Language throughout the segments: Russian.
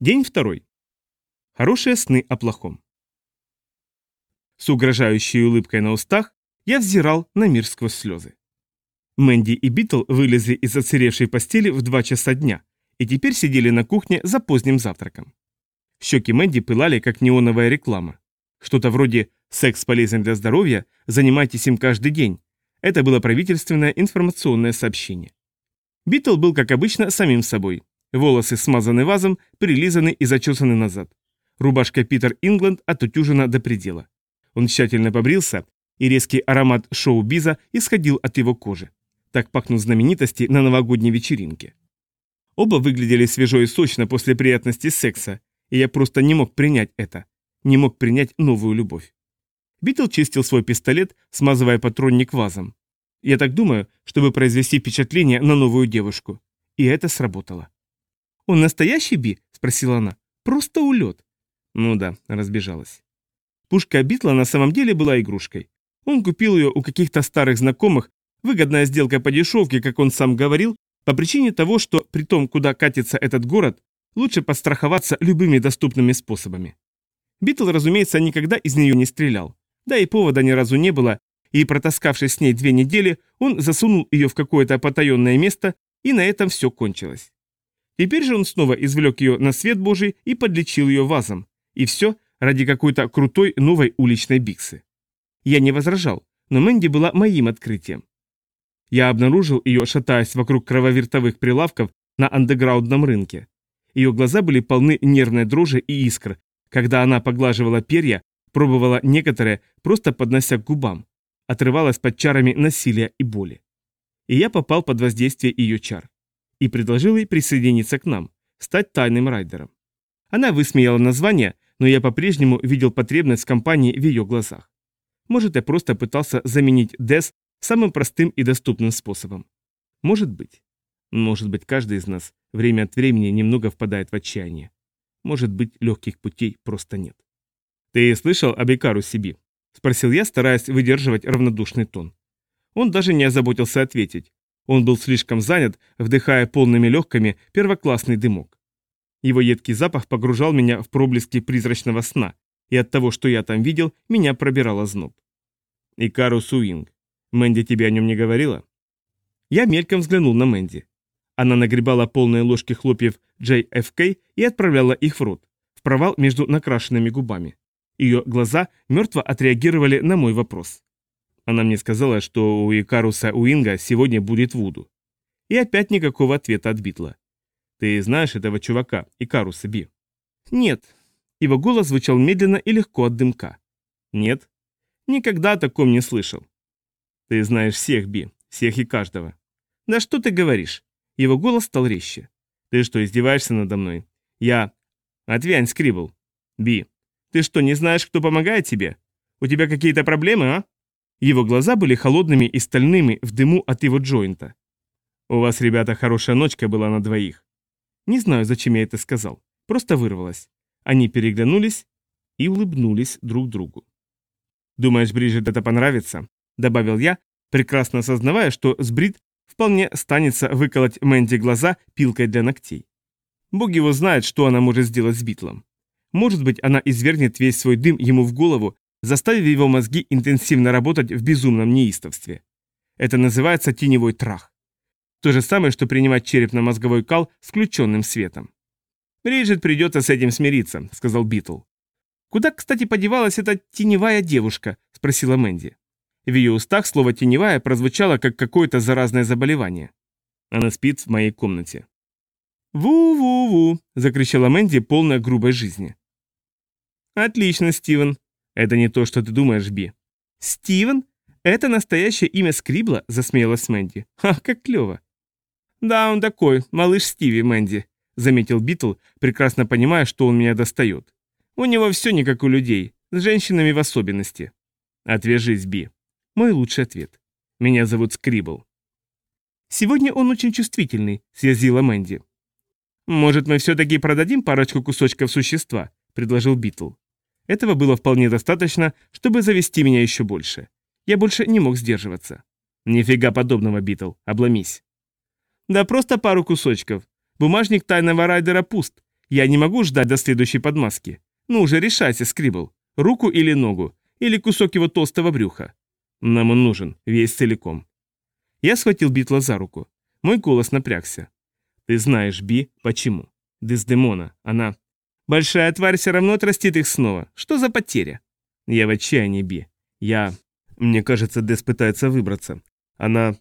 День второй. Хорошие сны о плохом. С угрожающей улыбкой на устах я взирал на мир сквозь слезы. Мэнди и Битл вылезли из оцаревшей постели в два часа дня и теперь сидели на кухне за поздним завтраком. Щеки Мэнди пылали, как неоновая реклама. Что-то вроде «секс полезен для здоровья, занимайтесь им каждый день». Это было правительственное информационное сообщение. Битл был, как обычно, самим собой. Волосы смазаны вазом, прилизаны и зачесаны назад. Рубашка Peter England отутюжена до предела. Он тщательно побрился, и резкий аромат шоу-биза исходил от его кожи. Так пахнут знаменитости на новогодней вечеринке. Оба выглядели свежо и сочно после приятности секса, и я просто не мог принять это. Не мог принять новую любовь. Битл чистил свой пистолет, смазывая патронник вазом. Я так думаю, чтобы произвести впечатление на новую девушку. И это сработало. «Он настоящий Би?» – спросила она. «Просто улет». Ну да, разбежалась. Пушка Битла на самом деле была игрушкой. Он купил ее у каких-то старых знакомых, выгодная сделка по дешевке, как он сам говорил, по причине того, что при том, куда катится этот город, лучше подстраховаться любыми доступными способами. Битл, разумеется, никогда из нее не стрелял. Да и повода ни разу не было, и протаскавшись с ней две недели, он засунул ее в какое-то потаенное место, и на этом все кончилось. Теперь же он снова извлек ее на свет Божий и подлечил ее вазом. И все ради какой-то крутой новой уличной биксы. Я не возражал, но Мэнди была моим открытием. Я обнаружил ее, шатаясь вокруг крововертовых прилавков на андеграундном рынке. Ее глаза были полны нервной дрожи и искр, когда она поглаживала перья, пробовала некоторые, просто поднося к губам, отрывалась под чарами насилия и боли. И я попал под воздействие ее чар. И предложил ей присоединиться к нам, стать тайным райдером. Она высмеяла название, но я по-прежнему видел потребность компании в ее глазах. Может, я просто пытался заменить Дес самым простым и доступным способом. Может быть. Может быть, каждый из нас время от времени немного впадает в отчаяние. Может быть, легких путей просто нет. «Ты слышал об Икару Сиби?» – спросил я, стараясь выдерживать равнодушный тон. Он даже не озаботился ответить. Он был слишком занят, вдыхая полными легкими первоклассный дымок. Его едкий запах погружал меня в проблески призрачного сна, и от того, что я там видел, меня пробирало зноб. «Икару Суинг. Мэнди тебе о нем не говорила?» Я мельком взглянул на Мэнди. Она нагребала полные ложки хлопьев JFK и отправляла их в рот, в провал между накрашенными губами. Ее глаза мертво отреагировали на мой вопрос. Она мне сказала, что у Икаруса Уинга сегодня будет Вуду. И опять никакого ответа от Битла. Ты знаешь этого чувака, Икаруса Би? Нет. Его голос звучал медленно и легко от дымка. Нет. Никогда о таком не слышал. Ты знаешь всех, Би, всех и каждого. Да что ты говоришь? Его голос стал резче. Ты что, издеваешься надо мной? Я... Отвянь, Скрибл. Би, ты что, не знаешь, кто помогает тебе? У тебя какие-то проблемы, а? Его глаза были холодными и стальными в дыму от его джойнта. У вас, ребята, хорошая ночка была на двоих. Не знаю, зачем я это сказал. Просто вырвалось. Они переглянулись и улыбнулись друг другу. «Думаешь, Бриджит это понравится?» – добавил я, прекрасно осознавая, что с Брит вполне станется выколоть Мэнди глаза пилкой для ногтей. Бог его знает, что она может сделать с Битлом. Может быть, она извергнет весь свой дым ему в голову, заставив его мозги интенсивно работать в безумном неистовстве. Это называется теневой трах. То же самое, что принимать черепно-мозговой кал с включенным светом. «Бриджит придется с этим смириться», — сказал Битл. «Куда, кстати, подевалась эта теневая девушка?» — спросила Мэнди. В ее устах слово «теневая» прозвучало как какое-то заразное заболевание. Она спит в моей комнате. «Ву-ву-ву!» — закричала Мэнди, полная грубой жизни. «Отлично, Стивен. Это не то, что ты думаешь, Би». «Стивен? Это настоящее имя Скрибла?» — засмеялась Мэнди. «Ха, как клево!» «Да, он такой, малыш Стиви, Мэнди», — заметил Битл, прекрасно понимая, что он меня достает. «У него все не как у людей, с женщинами в особенности». «Отвяжись, Би». Мой лучший ответ. «Меня зовут Скрибл». «Сегодня он очень чувствительный», — съязвила Мэнди. «Может, мы все-таки продадим парочку кусочков существа?» — предложил Битл. Этого было вполне достаточно, чтобы завести меня еще больше. Я больше не мог сдерживаться. «Нифига подобного, Битл, обломись». Да просто пару кусочков. Бумажник тайного райдера пуст. Я не могу ждать до следующей подмазки. Ну уже решайся, Скрибл. Руку или ногу, или кусок его толстого брюха. Нам он нужен, весь целиком. Я схватил Битла за руку. Мой голос напрягся. Ты знаешь, Би, почему. Дездемона, она... Большая тварь все равно отрастит их снова. Что за потеря? Я в отчаянии, Би. Я... Мне кажется, Дес пытается выбраться. Она...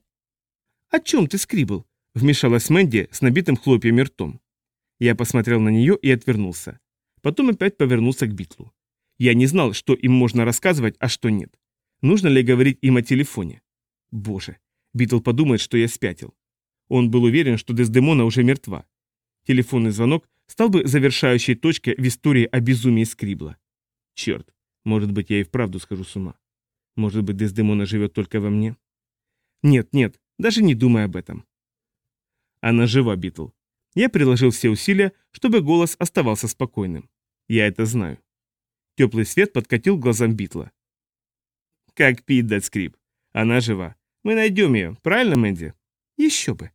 О чем ты, Скрибл? Вмешалась Мэнди с набитым хлопьями ртом. Я посмотрел на нее и отвернулся. Потом опять повернулся к Битлу. Я не знал, что им можно рассказывать, а что нет. Нужно ли говорить им о телефоне? Боже, Битл подумает, что я спятил. Он был уверен, что Дездемона уже мертва. Телефонный звонок стал бы завершающей точкой в истории о безумии Скрибла. Черт, может быть, я и вправду схожу с ума. Может быть, Дездемона живет только во мне? Нет, нет, даже не думай об этом. Она жива, Битл. Я приложил все усилия, чтобы голос оставался спокойным. Я это знаю. Теплый свет подкатил глазам Битла. Как Пит дать скрип. Она жива. Мы найдем ее, правильно, Мэнди? Еще бы.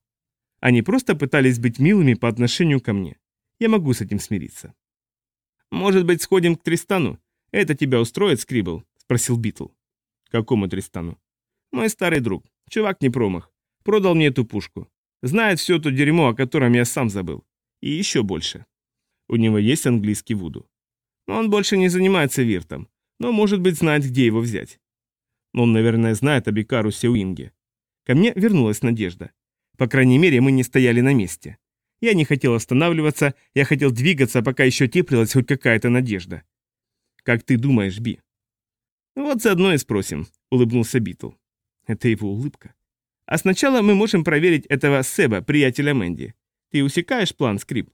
Они просто пытались быть милыми по отношению ко мне. Я могу с этим смириться. Может быть, сходим к Тристану? Это тебя устроит, Скрибл? Спросил Битл. Какому Тристану? Мой старый друг. Чувак не промах. Продал мне эту пушку. Знает все то дерьмо, о котором я сам забыл. И еще больше. У него есть английский вуду. Но он больше не занимается виртом. Но, может быть, знает, где его взять. Он, наверное, знает об Икарусе Уинге. Ко мне вернулась надежда. По крайней мере, мы не стояли на месте. Я не хотел останавливаться, я хотел двигаться, пока еще теплилась хоть какая-то надежда. Как ты думаешь, Би? Вот заодно и спросим, улыбнулся Битл. Это его улыбка. А сначала мы можем проверить этого Себа, приятеля Мэнди. Ты усекаешь план, Скрибл?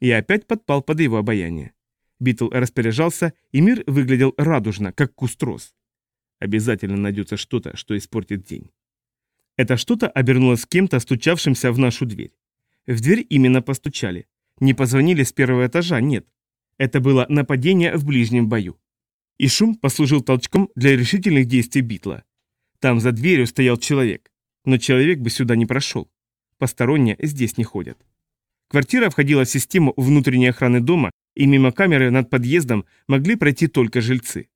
Я опять подпал под его обаяние. Битл распоряжался, и мир выглядел радужно, как куст роз. Обязательно найдется что-то, что испортит день. Это что-то обернулось кем-то, стучавшимся в нашу дверь. В дверь именно постучали. Не позвонили с первого этажа, нет. Это было нападение в ближнем бою. И шум послужил толчком для решительных действий Битла. Там за дверью стоял человек. Но человек бы сюда не прошел. Посторонние здесь не ходят. Квартира входила в систему внутренней охраны дома, и мимо камеры над подъездом могли пройти только жильцы.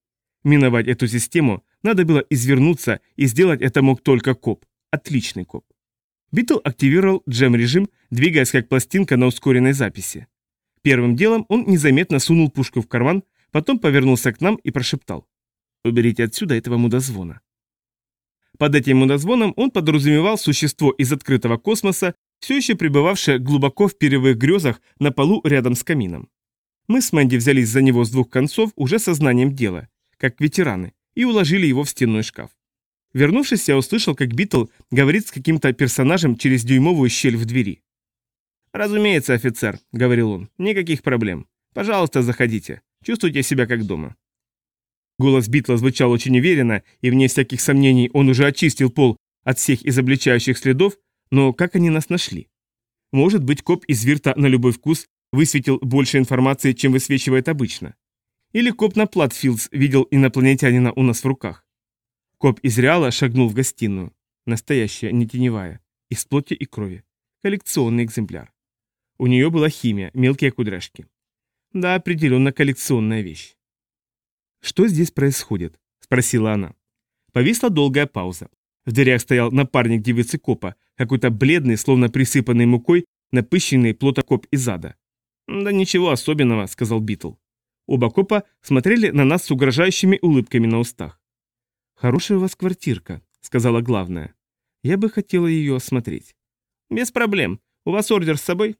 Миновать эту систему надо было извернуться, и сделать это мог только коп. Отличный коп. Битл активировал джем-режим, двигаясь как пластинка на ускоренной записи. Первым делом он незаметно сунул пушку в карман, потом повернулся к нам и прошептал. «Уберите отсюда этого мудозвона». Под этим мудозвоном он подразумевал существо из открытого космоса, все еще пребывавшее глубоко в перьевых грезах на полу рядом с камином. Мы с Мэнди взялись за него с двух концов уже сознанием дела, как ветераны, и уложили его в стенной шкаф. Вернувшись, я услышал, как Битл говорит с каким-то персонажем через дюймовую щель в двери. «Разумеется, офицер», — говорил он, — «никаких проблем. Пожалуйста, заходите. Чувствуйте себя как дома». Голос Битла звучал очень уверенно, и вне всяких сомнений он уже очистил пол от всех изобличающих следов, но как они нас нашли? Может быть, коп из Вирта на любой вкус высветил больше информации, чем высвечивает обычно. Или коп на Платфилдс видел инопланетянина у нас в руках. Коп из Реала шагнул в гостиную. Настоящая, не теневая. Из плоти и крови. Коллекционный экземпляр. У нее была химия, мелкие кудряшки. Да, определенно коллекционная вещь. «Что здесь происходит?» – спросила она. Повисла долгая пауза. В дверях стоял напарник девицы копа, какой-то бледный, словно присыпанный мукой, напыщенный плотокоп из ада. «Да ничего особенного», – сказал Битл. Оба копа смотрели на нас с угрожающими улыбками на устах. «Хорошая у вас квартирка», — сказала главная. «Я бы хотела ее осмотреть». «Без проблем. У вас ордер с собой?»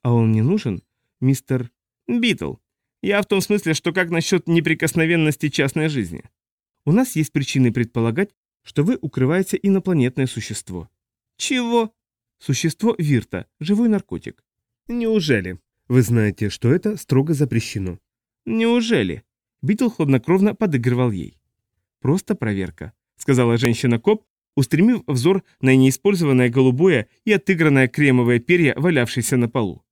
«А он не нужен, мистер...» «Битл. Я в том смысле, что как насчет неприкосновенности частной жизни?» «У нас есть причины предполагать, что вы укрываете инопланетное существо». «Чего?» «Существо Вирта, живой наркотик». «Неужели?» «Вы знаете, что это строго запрещено». «Неужели?» Битл хладнокровно подыгрывал ей. «Просто проверка», — сказала женщина-коп, устремив взор на неиспользованное голубое и отыгранное кремовое перья, валявшиеся на полу.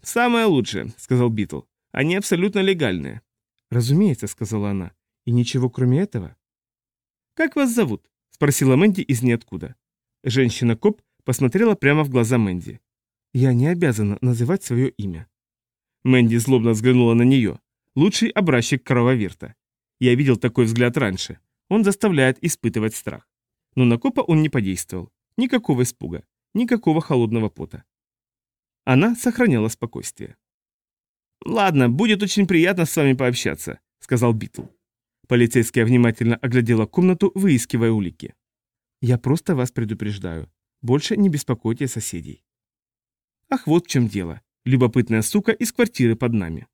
«Самое лучшее», — сказал Битл. «Они абсолютно легальные». «Разумеется», — сказала она. «И ничего кроме этого?» «Как вас зовут?» — спросила Мэнди из ниоткуда. Женщина-коп посмотрела прямо в глаза Мэнди. «Я не обязана называть свое имя». Мэнди злобно взглянула на нее. Лучший образчик крововерта. Я видел такой взгляд раньше. Он заставляет испытывать страх. Но на копа он не подействовал. Никакого испуга. Никакого холодного пота. Она сохраняла спокойствие. «Ладно, будет очень приятно с вами пообщаться», — сказал Битл. Полицейская внимательно оглядела комнату, выискивая улики. «Я просто вас предупреждаю. Больше не беспокойте соседей». «Ах, вот в чем дело. Любопытная сука из квартиры под нами».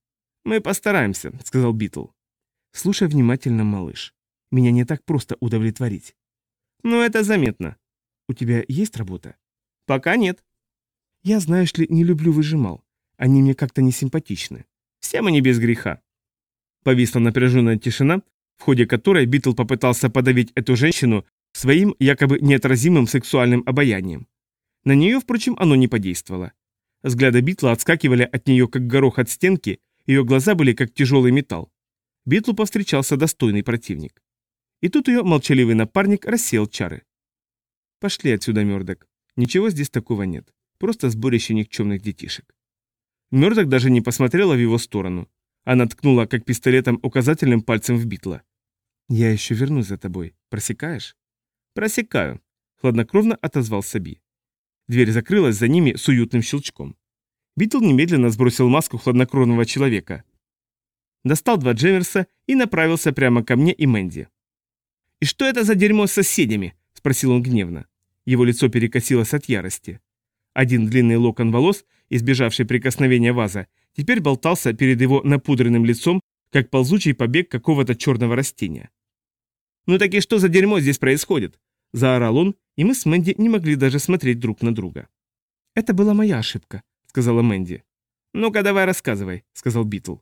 «Мы постараемся», — сказал Битл. «Слушай внимательно, малыш. Меня не так просто удовлетворить». «Ну, это заметно». «У тебя есть работа?» «Пока нет». «Я, знаешь ли, не люблю выжимал. Они мне как-то не симпатичны. Все мы не без греха». Повисла напряженная тишина, в ходе которой Битл попытался подавить эту женщину своим якобы неотразимым сексуальным обаянием. На нее, впрочем, оно не подействовало. Взгляды Битла отскакивали от нее, как горох от стенки, ее глаза были как тяжелый металл. Битлу повстречался достойный противник. И тут ее молчаливый напарник рассеял чары. «Пошли отсюда, Мёрдок. Ничего здесь такого нет. Просто сборище никчемных детишек». Мёрдок даже не посмотрела в его сторону. Она ткнула, как пистолетом, указательным пальцем в Битла. «Я еще вернусь за тобой. Просекаешь?» «Просекаю», — хладнокровно отозвался Би. Дверь закрылась за ними с уютным щелчком. Битл немедленно сбросил маску хладнокровного человека. Достал два Джемерса и направился прямо ко мне и Мэнди. «И что это за дерьмо с соседями?» — спросил он гневно. Его лицо перекосилось от ярости. Один длинный локон волос, избежавший прикосновения ваза, теперь болтался перед его напудренным лицом, как ползучий побег какого-то черного растения. «Ну так и что за дерьмо здесь происходит?» – заорал он, и мы с Мэнди не могли даже смотреть друг на друга. «Это была моя ошибка», – сказала Мэнди. «Ну-ка давай рассказывай», – сказал Битл.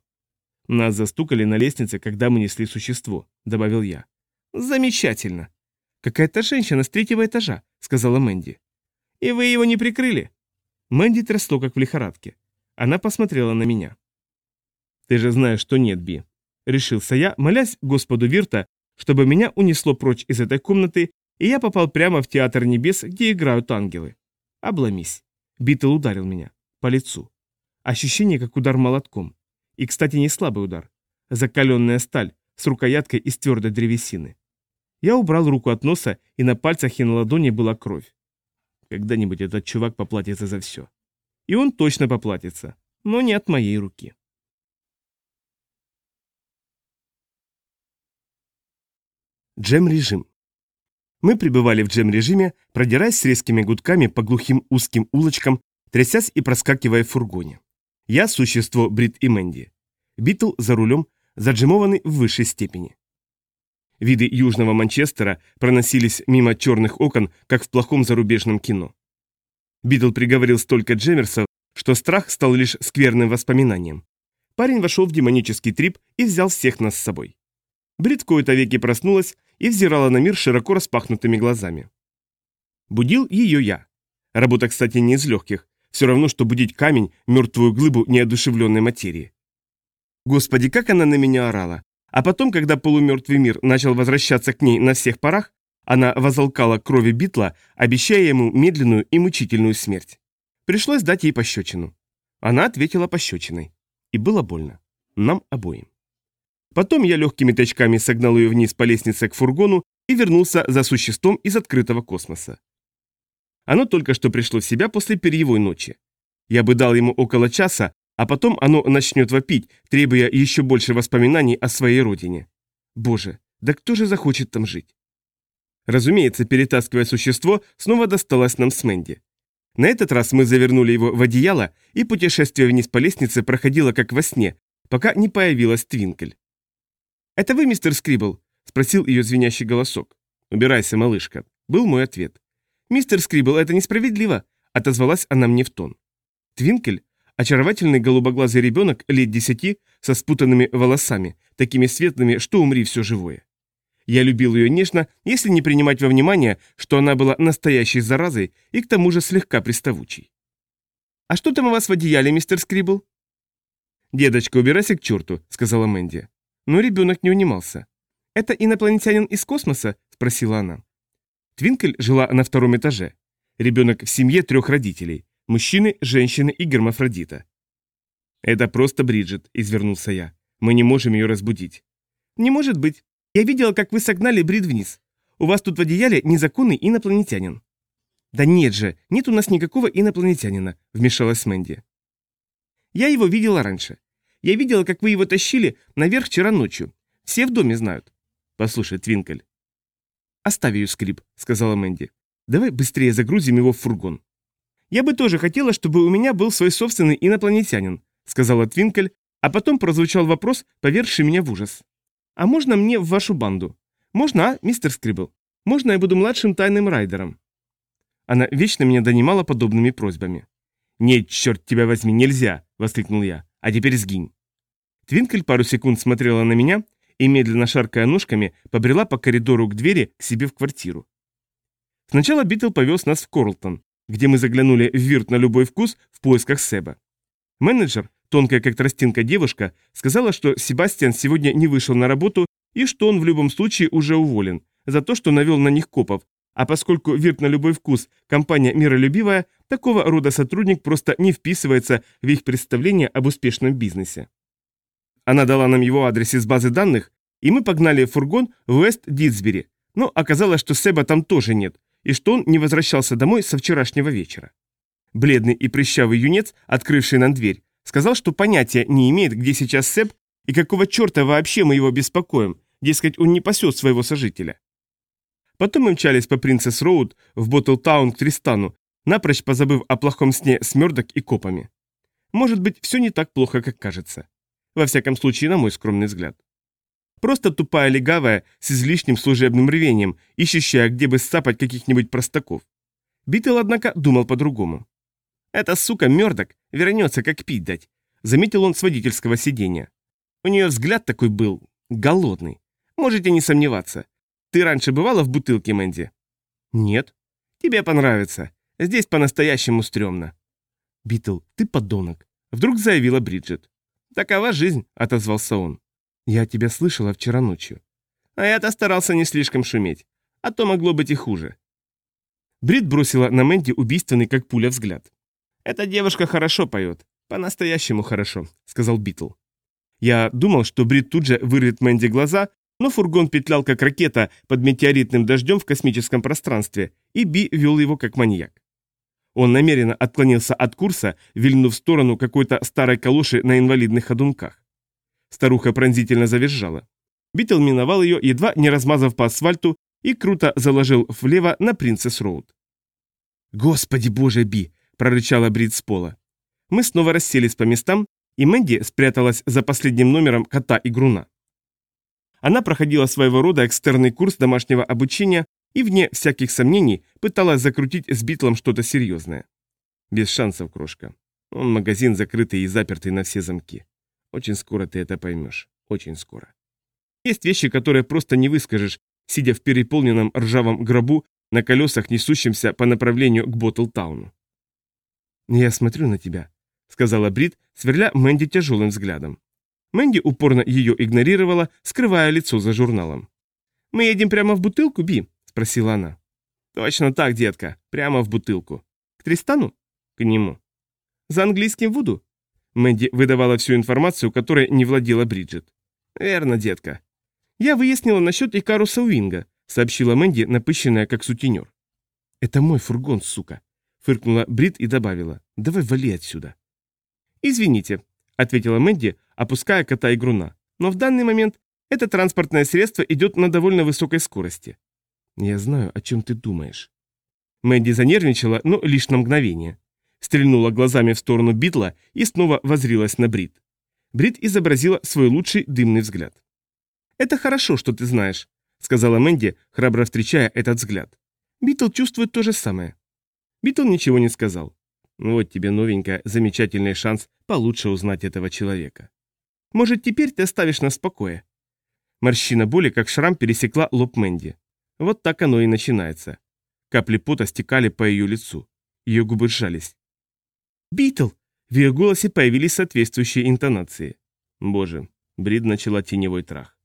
«Нас застукали на лестнице, когда мы несли существо», – добавил я. «Замечательно». «Какая-то женщина с третьего этажа», – сказала Мэнди. «И вы его не прикрыли?» Мэнди трясло, как в лихорадке. Она посмотрела на меня. «Ты же знаешь, что нет, Би». Решился я, молясь Господу Вирта, чтобы меня унесло прочь из этой комнаты, и я попал прямо в театр небес, где играют ангелы. Обломись. Битл ударил меня. По лицу. Ощущение, как удар молотком. И, кстати, не слабый удар. Закаленная сталь с рукояткой из твердой древесины. Я убрал руку от носа, и на пальцах и на ладони была кровь. Когда-нибудь этот чувак поплатится за все. И он точно поплатится, но не от моей руки. Джем-режим. Мы пребывали в джем-режиме, продираясь с резкими гудками по глухим узким улочкам, трясясь и проскакивая в фургоне. Я – существо Брит и Мэнди. Битл за рулем, заджемованный в высшей степени. Виды южного Манчестера проносились мимо черных окон, как в плохом зарубежном кино. Битл приговорил столько джемерсов, что страх стал лишь скверным воспоминанием. Парень вошел в демонический трип и взял всех нас с собой. Брит кои-то веки проснулась и взирала на мир широко распахнутыми глазами. Будил ее я. Работа, кстати, не из легких. Все равно, что будить камень, мертвую глыбу неодушевленной материи. Господи, как она на меня орала. А потом, когда полумертвый мир начал возвращаться к ней на всех парах, она возалкала крови Битла, обещая ему медленную и мучительную смерть. Пришлось дать ей пощечину. Она ответила пощечиной. И было больно. Нам обоим. Потом я легкими тачками согнал ее вниз по лестнице к фургону и вернулся за существом из открытого космоса. Оно только что пришло в себя после перьевой ночи. Я бы дал ему около часа, а потом оно начнет вопить, требуя еще больше воспоминаний о своей родине. Боже, да кто же захочет там жить? Разумеется, перетаскивая существо, снова досталось нам с Мэнди. На этот раз мы завернули его в одеяло, и путешествие вниз по лестнице проходило как во сне, пока не появилась Твинкель. «Это вы, мистер Скрибл?» – спросил ее звенящий голосок. «Убирайся, малышка», – был мой ответ. «Мистер Скрибл, это несправедливо», – отозвалась она мне в тон. Твинкель – очаровательный голубоглазый ребенок лет десяти со спутанными волосами, такими светлыми, что умри все живое. Я любил ее нежно, если не принимать во внимание, что она была настоящей заразой и к тому же слегка приставучей. «А что там у вас в одеяле, мистер Скрибл?» «Дедочка, убирайся к черту», — сказала Мэнди. Но ребенок не унимался. «Это инопланетянин из космоса?» – спросила она. Твинкель жила на втором этаже. Ребенок в семье трех родителей – мужчины, женщины и гермафродита. «Это просто Бриджит», — извернулся я. «Мы не можем ее разбудить». «Не может быть. Я видела, как вы согнали Брид вниз. У вас тут в одеяле незаконный инопланетянин». «Да нет же, нет у нас никакого инопланетянина», — вмешалась Мэнди. «Я его видела раньше. Я видела, как вы его тащили наверх вчера ночью. Все в доме знают». «Послушай, Твинкель». «Оставь ее скрип», — сказала Мэнди. «Давай быстрее загрузим его в фургон». «Я бы тоже хотела, чтобы у меня был свой собственный инопланетянин», — сказала Твинкель, а потом прозвучал вопрос, повергший меня в ужас. «А можно мне в вашу банду? Можно, а, мистер Скрибл? Можно я буду младшим тайным райдером?» Она вечно меня донимала подобными просьбами. «Нет, черт тебя возьми, нельзя!» — воскликнул я. «А теперь сгинь!» Твинкель пару секунд смотрела на меня и, медленно шаркая ножками, побрела по коридору к двери к себе в квартиру. Сначала Битл повез нас в Корлтон, где мы заглянули в вирт на любой вкус в поисках Себа. Менеджер, тонкая как тростинка девушка, сказала, что Себастьян сегодня не вышел на работу и что он в любом случае уже уволен за то, что навел на них копов, а поскольку вирт на любой вкус – компания миролюбивая, такого рода сотрудник просто не вписывается в их представление об успешном бизнесе. Она дала нам его адрес из базы данных, и мы погнали фургон в Уэст-Дитсбери, но оказалось, что Себа там тоже нет, и что он не возвращался домой со вчерашнего вечера. Бледный и прыщавый юнец, открывший нам дверь, сказал, что понятия не имеет, где сейчас Себ и какого черта вообще мы его беспокоим, дескать, он не пасет своего сожителя. Потом мы мчались по Принцесс Роуд в Боттлтаун к Тристану, напрочь позабыв о плохом сне с Мёрдок и копами. Может быть, все не так плохо, как кажется. Во всяком случае, на мой скромный взгляд. Просто тупая легавая с излишним служебным рвением, ищущая, где бы сцапать каких-нибудь простаков. Битл, однако, думал по-другому. «Эта сука Мёрдок вернется, как пить дать», — заметил он с водительского сиденья. У нее взгляд такой был голодный. Можете не сомневаться. Ты раньше бывала в бутылке, Мэнди? Нет. Тебе понравится. Здесь по-настоящему стрёмно. Битл, ты подонок. Вдруг заявила Бриджит. Такова жизнь, отозвался он. Я тебя слышала вчера ночью. А я-то старался не слишком шуметь. А то могло быть и хуже. Брит бросила на Мэнди убийственный, как пуля, взгляд. «Эта девушка хорошо поет. По-настоящему хорошо», — сказал Битл. Я думал, что Брит тут же вырвет Мэнди глаза, но фургон петлял как ракета под метеоритным дождем в космическом пространстве, и Би вел его как маньяк. Он намеренно отклонился от курса, вильнув в сторону какой-то старой калоши на инвалидных ходунках. Старуха пронзительно завизжала. Битл миновал ее, едва не размазав по асфальту, и круто заложил влево на Принцесс Роуд. «Господи боже, Би!» – прорычала Брит с пола. Мы снова расселись по местам, и Мэнди спряталась за последним номером кота и груна. Она проходила своего рода экстерный курс домашнего обучения и, вне всяких сомнений, пыталась закрутить с Битлом что-то серьезное. Без шансов, крошка. Он магазин закрытый и запертый на все замки. Очень скоро ты это поймешь. Очень скоро. Есть вещи, которые просто не выскажешь, сидя в переполненном ржавом гробу на колесах, несущемся по направлению к Боттлтауну. «Я смотрю на тебя», — сказала Брит, сверля Мэнди тяжелым взглядом. Мэнди упорно ее игнорировала, скрывая лицо за журналом. «Мы едем прямо в бутылку, Би?» – спросила она. «Точно так, детка, прямо в бутылку. К Тристану?» «К нему». «За английским Вуду?» Мэнди выдавала всю информацию, которой не владела Бриджит. «Верно, детка». «Я выяснила насчет Икаруса Уинга», — сообщила Мэнди, напыщенная как сутенер. «Это мой фургон, сука», — фыркнула Брит и добавила. «Давай вали отсюда». «Извините», — ответила Мэнди, опуская кота и груна. Но в данный момент это транспортное средство идет на довольно высокой скорости. Я знаю, о чем ты думаешь. Мэнди занервничала, но лишь на мгновение. Стрельнула глазами в сторону Битла и снова воззрилась на Брит. Брит изобразила свой лучший дымный взгляд. «Это хорошо, что ты знаешь», — сказала Мэнди, храбро встречая этот взгляд. Битл чувствует то же самое. Битл ничего не сказал. Вот тебе новенькая, замечательный шанс получше узнать этого человека. Может, теперь ты оставишь нас в покое?» Морщина боли, как шрам, пересекла лоб Мэнди. Вот так оно и начинается. Капли пота стекали по ее лицу. Ее губы сжались. «Битл!» В ее голосе появились соответствующие интонации. Боже, Брид начала теневой трах.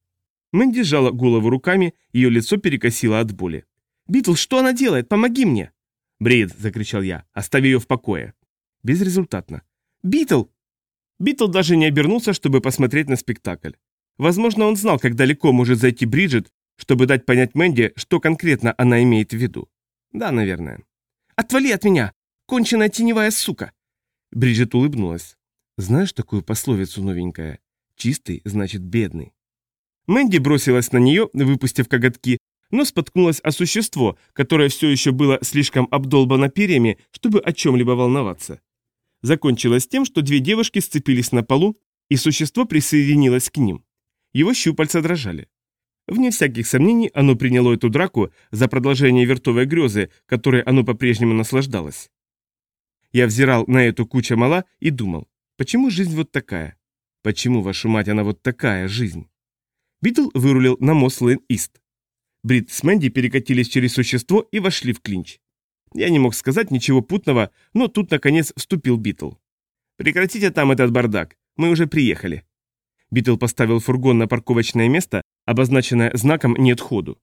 Мэнди сжала голову руками, ее лицо перекосило от боли. «Битл, что она делает? Помоги мне!» «Брид!» – закричал я. «Оставь ее в покое!» Безрезультатно. «Битл!» Битл даже не обернулся, чтобы посмотреть на спектакль. Возможно, он знал, как далеко может зайти Бриджит, чтобы дать понять Мэнди, что конкретно она имеет в виду. Да, наверное. «Отвали от меня! Конченая теневая сука!» Бриджит улыбнулась. «Знаешь такую пословицу новенькая? Чистый значит бедный». Мэнди бросилась на нее, выпустив коготки, но споткнулась о существо, которое все еще было слишком обдолбано перьями, чтобы о чем-либо волноваться. Закончилось тем, что две девушки сцепились на полу, и существо присоединилось к ним. Его щупальца дрожали. Вне всяких сомнений, оно приняло эту драку за продолжение виртовой грезы, которой оно по-прежнему наслаждалось. Я взирал на эту кучу мала и думал, почему жизнь вот такая? Почему, вашу мать, она вот такая жизнь? Битл вырулил на Мосс-Лейн-Ист. Брид с Мэнди перекатились через существо и вошли в клинч. Я не мог сказать ничего путного, но тут, наконец, вступил Битл. «Прекратите там этот бардак, мы уже приехали». Битл поставил фургон на парковочное место, обозначенное знаком «нет ходу».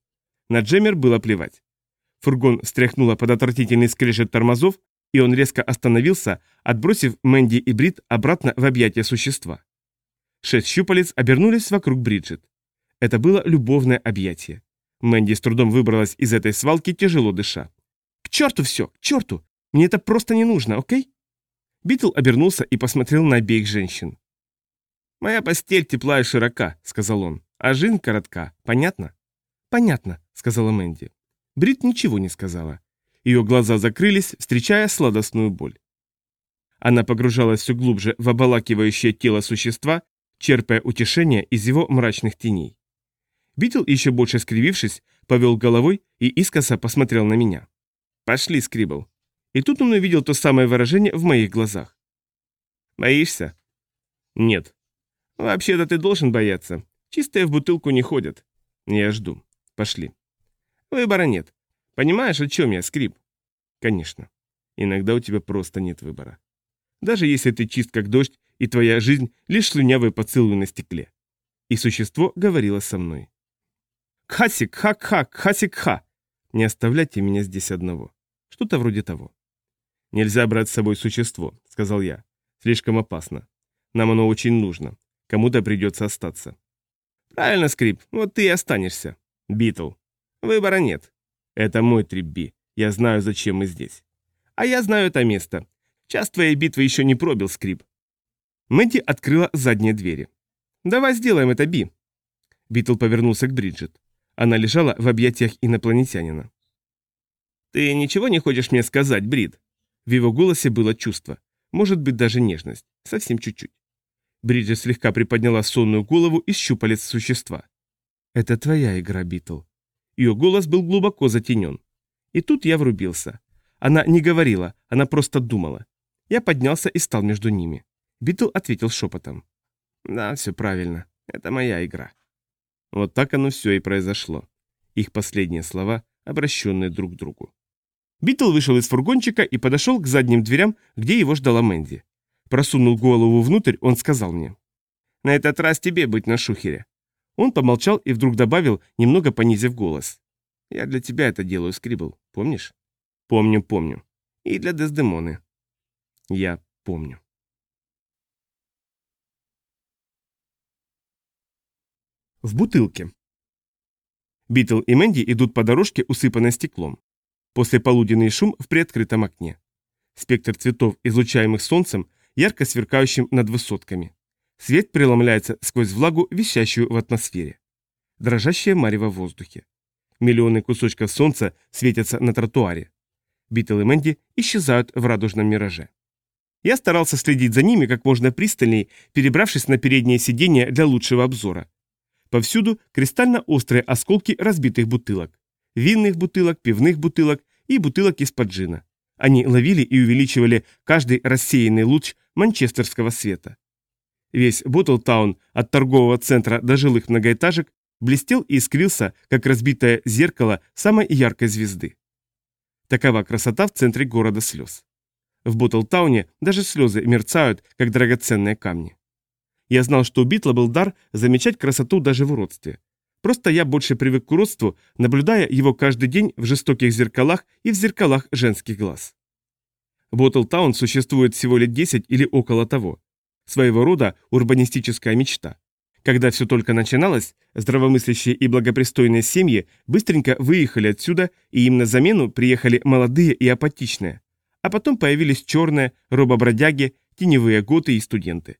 На Джеммер было плевать. Фургон встряхнуло под отвратительный скрежет тормозов, и он резко остановился, отбросив Мэнди и Брид обратно в объятия существа. Шесть щупалец обернулись вокруг Бриджит. Это было любовное объятие. Мэнди с трудом выбралась из этой свалки, тяжело дыша. «К черту все, к черту! Мне это просто не нужно, окей?» Битл обернулся и посмотрел на обеих женщин. «Моя постель тепла и широка», — сказал он, — «а жизнь коротка. Понятно?» «Понятно», — сказала Мэнди. Брит ничего не сказала. Ее глаза закрылись, встречая сладостную боль. Она погружалась все глубже в обалакивающее тело существа, черпая утешение из его мрачных теней. Битл, еще больше скривившись, повел головой и искоса посмотрел на меня. «Пошли, Скрибл». И тут он увидел то самое выражение в моих глазах. «Боишься?» «Нет». «Вообще-то ты должен бояться. Чистые в бутылку не ходят». «Я жду. Пошли». «Выбора нет. Понимаешь, о чем я, Скриб?» «Конечно. Иногда у тебя просто нет выбора. Даже если ты чист как дождь, и твоя жизнь — лишь слюнявый поцелуй на стекле». И существо говорило со мной. «Хасик, хак-хак, хасик-ха!» «Не оставляйте меня здесь одного». Что-то вроде того. «Нельзя брать с собой существо», — сказал я. «Слишком опасно. Нам оно очень нужно. Кому-то придется остаться». «Правильно, Скриб, вот ты и останешься». «Битл». «Выбора нет». «Это мой трип, Би. Я знаю, зачем мы здесь». «А я знаю это место. Час твоей битвы еще не пробил, Скриб». Мэнди открыла задние двери. «Давай сделаем это, Би». Битл повернулся к Бриджит. Она лежала в объятиях инопланетянина. «Ты ничего не хочешь мне сказать, Брид?» В его голосе было чувство, может быть даже нежность, совсем чуть-чуть. Бриджит слегка приподняла сонную голову и щупалец существа. «Это твоя игра, Битл». Ее голос был глубоко затенен. И тут я врубился. Она не говорила, она просто думала. Я поднялся и стал между ними. Битл ответил шепотом. «Да, все правильно. Это моя игра». Вот так оно все и произошло. Их последние слова, обращенные друг к другу. Битл вышел из фургончика и подошел к задним дверям, где его ждала Мэнди. Просунул голову внутрь, он сказал мне. «На этот раз тебе быть на шухере». Он помолчал и вдруг добавил, немного понизив голос. «Я для тебя это делаю, Скрибл, помнишь?» «Помню, помню. И для Дездемоны». «Я помню». В бутылке. Битл и Мэнди идут по дорожке, усыпанной стеклом. После полуденный шум в приоткрытом окне. Спектр цветов, излучаемых солнцем, ярко сверкающим над высотками. Свет преломляется сквозь влагу, висящую в атмосфере. Дрожащее марево в воздухе. Миллионы кусочков солнца светятся на тротуаре. Битл и Мэнди исчезают в радужном мираже. Я старался следить за ними как можно пристальней, перебравшись на переднее сиденье для лучшего обзора. Повсюду кристально-острые осколки разбитых бутылок. Винных бутылок, пивных бутылок и бутылок из-под джина. Они ловили и увеличивали каждый рассеянный луч манчестерского света. Весь Боттлтаун от торгового центра до жилых многоэтажек блестел и искрился, как разбитое зеркало самой яркой звезды. Такова красота в центре города слез. В Боттлтауне даже слезы мерцают, как драгоценные камни. Я знал, что у Битла был дар замечать красоту даже в уродстве. Просто я больше привык к уродству, наблюдая его каждый день в жестоких зеркалах и в зеркалах женских глаз. Боттлтаун существует всего лет 10 или около того. Своего рода урбанистическая мечта. Когда все только начиналось, здравомыслящие и благопристойные семьи быстренько выехали отсюда, и им на замену приехали молодые и апатичные. А потом появились черные, робобродяги, теневые готы и студенты.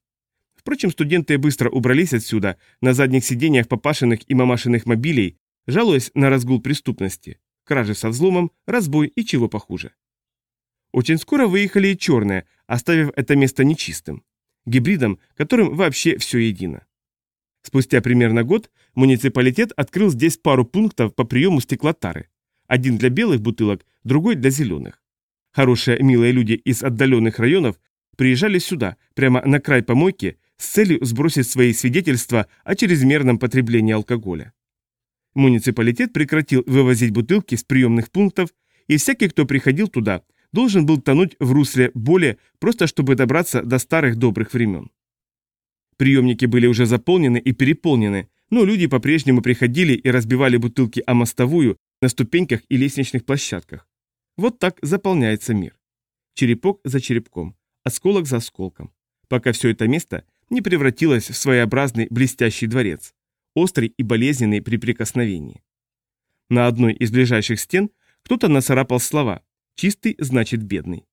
Впрочем, студенты быстро убрались отсюда, на задних сиденьях папашиных и мамашиных мобилей, жалуясь на разгул преступности, кражи со взломом, разбой и чего похуже. Очень скоро выехали и черные, оставив это место нечистым. Гибридом, которым вообще все едино. Спустя примерно год муниципалитет открыл здесь пару пунктов по приему стеклотары. Один для белых бутылок, другой для зеленых. Хорошие, милые люди из отдаленных районов приезжали сюда, прямо на край помойки, с целью сбросить свои свидетельства о чрезмерном потреблении алкоголя. Муниципалитет прекратил вывозить бутылки с приемных пунктов, и всякий, кто приходил туда, должен был тонуть в русле боли, просто чтобы добраться до старых добрых времен. Приемники были уже заполнены и переполнены, но люди по-прежнему приходили и разбивали бутылки о мостовую на ступеньках и лестничных площадках. Вот так заполняется мир. Черепок за черепком, осколок за осколком, пока все это место не превратилось в своеобразный блестящий дворец, острый и болезненный при прикосновении. На одной из ближайших стен кто-то нацарапал слова «Чистый значит бедный».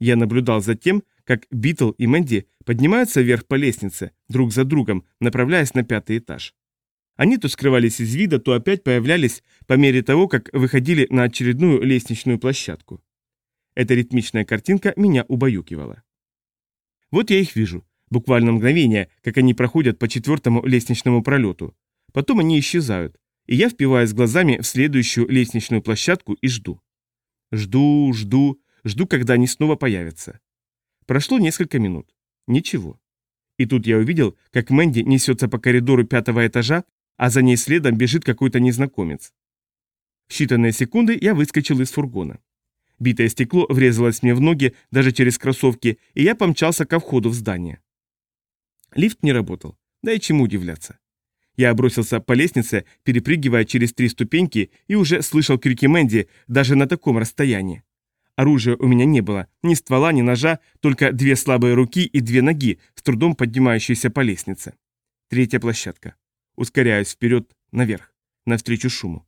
Я наблюдал за тем, как Битл и Мэнди поднимаются вверх по лестнице, друг за другом, направляясь на пятый этаж. Они то скрывались из вида, то опять появлялись по мере того, как выходили на очередную лестничную площадку. Эта ритмичная картинка меня убаюкивала. Вот я их вижу, буквально мгновение, как они проходят по четвертому лестничному пролету. Потом они исчезают, и я впиваюсь глазами в следующую лестничную площадку и жду. Жду, жду, жду, когда они снова появятся. Прошло несколько минут. Ничего. И тут я увидел, как Мэнди несется по коридору пятого этажа, а за ней следом бежит какой-то незнакомец. В считанные секунды я выскочил из фургона. Битое стекло врезалось мне в ноги даже через кроссовки, и я помчался ко входу в здание. Лифт не работал, да и чему удивляться. Я бросился по лестнице, перепрыгивая через три ступеньки, и уже слышал крики Мэнди даже на таком расстоянии. Оружия у меня не было, ни ствола, ни ножа, только две слабые руки и две ноги, с трудом поднимающиеся по лестнице. Третья площадка. Ускоряюсь вперед, наверх, навстречу шуму.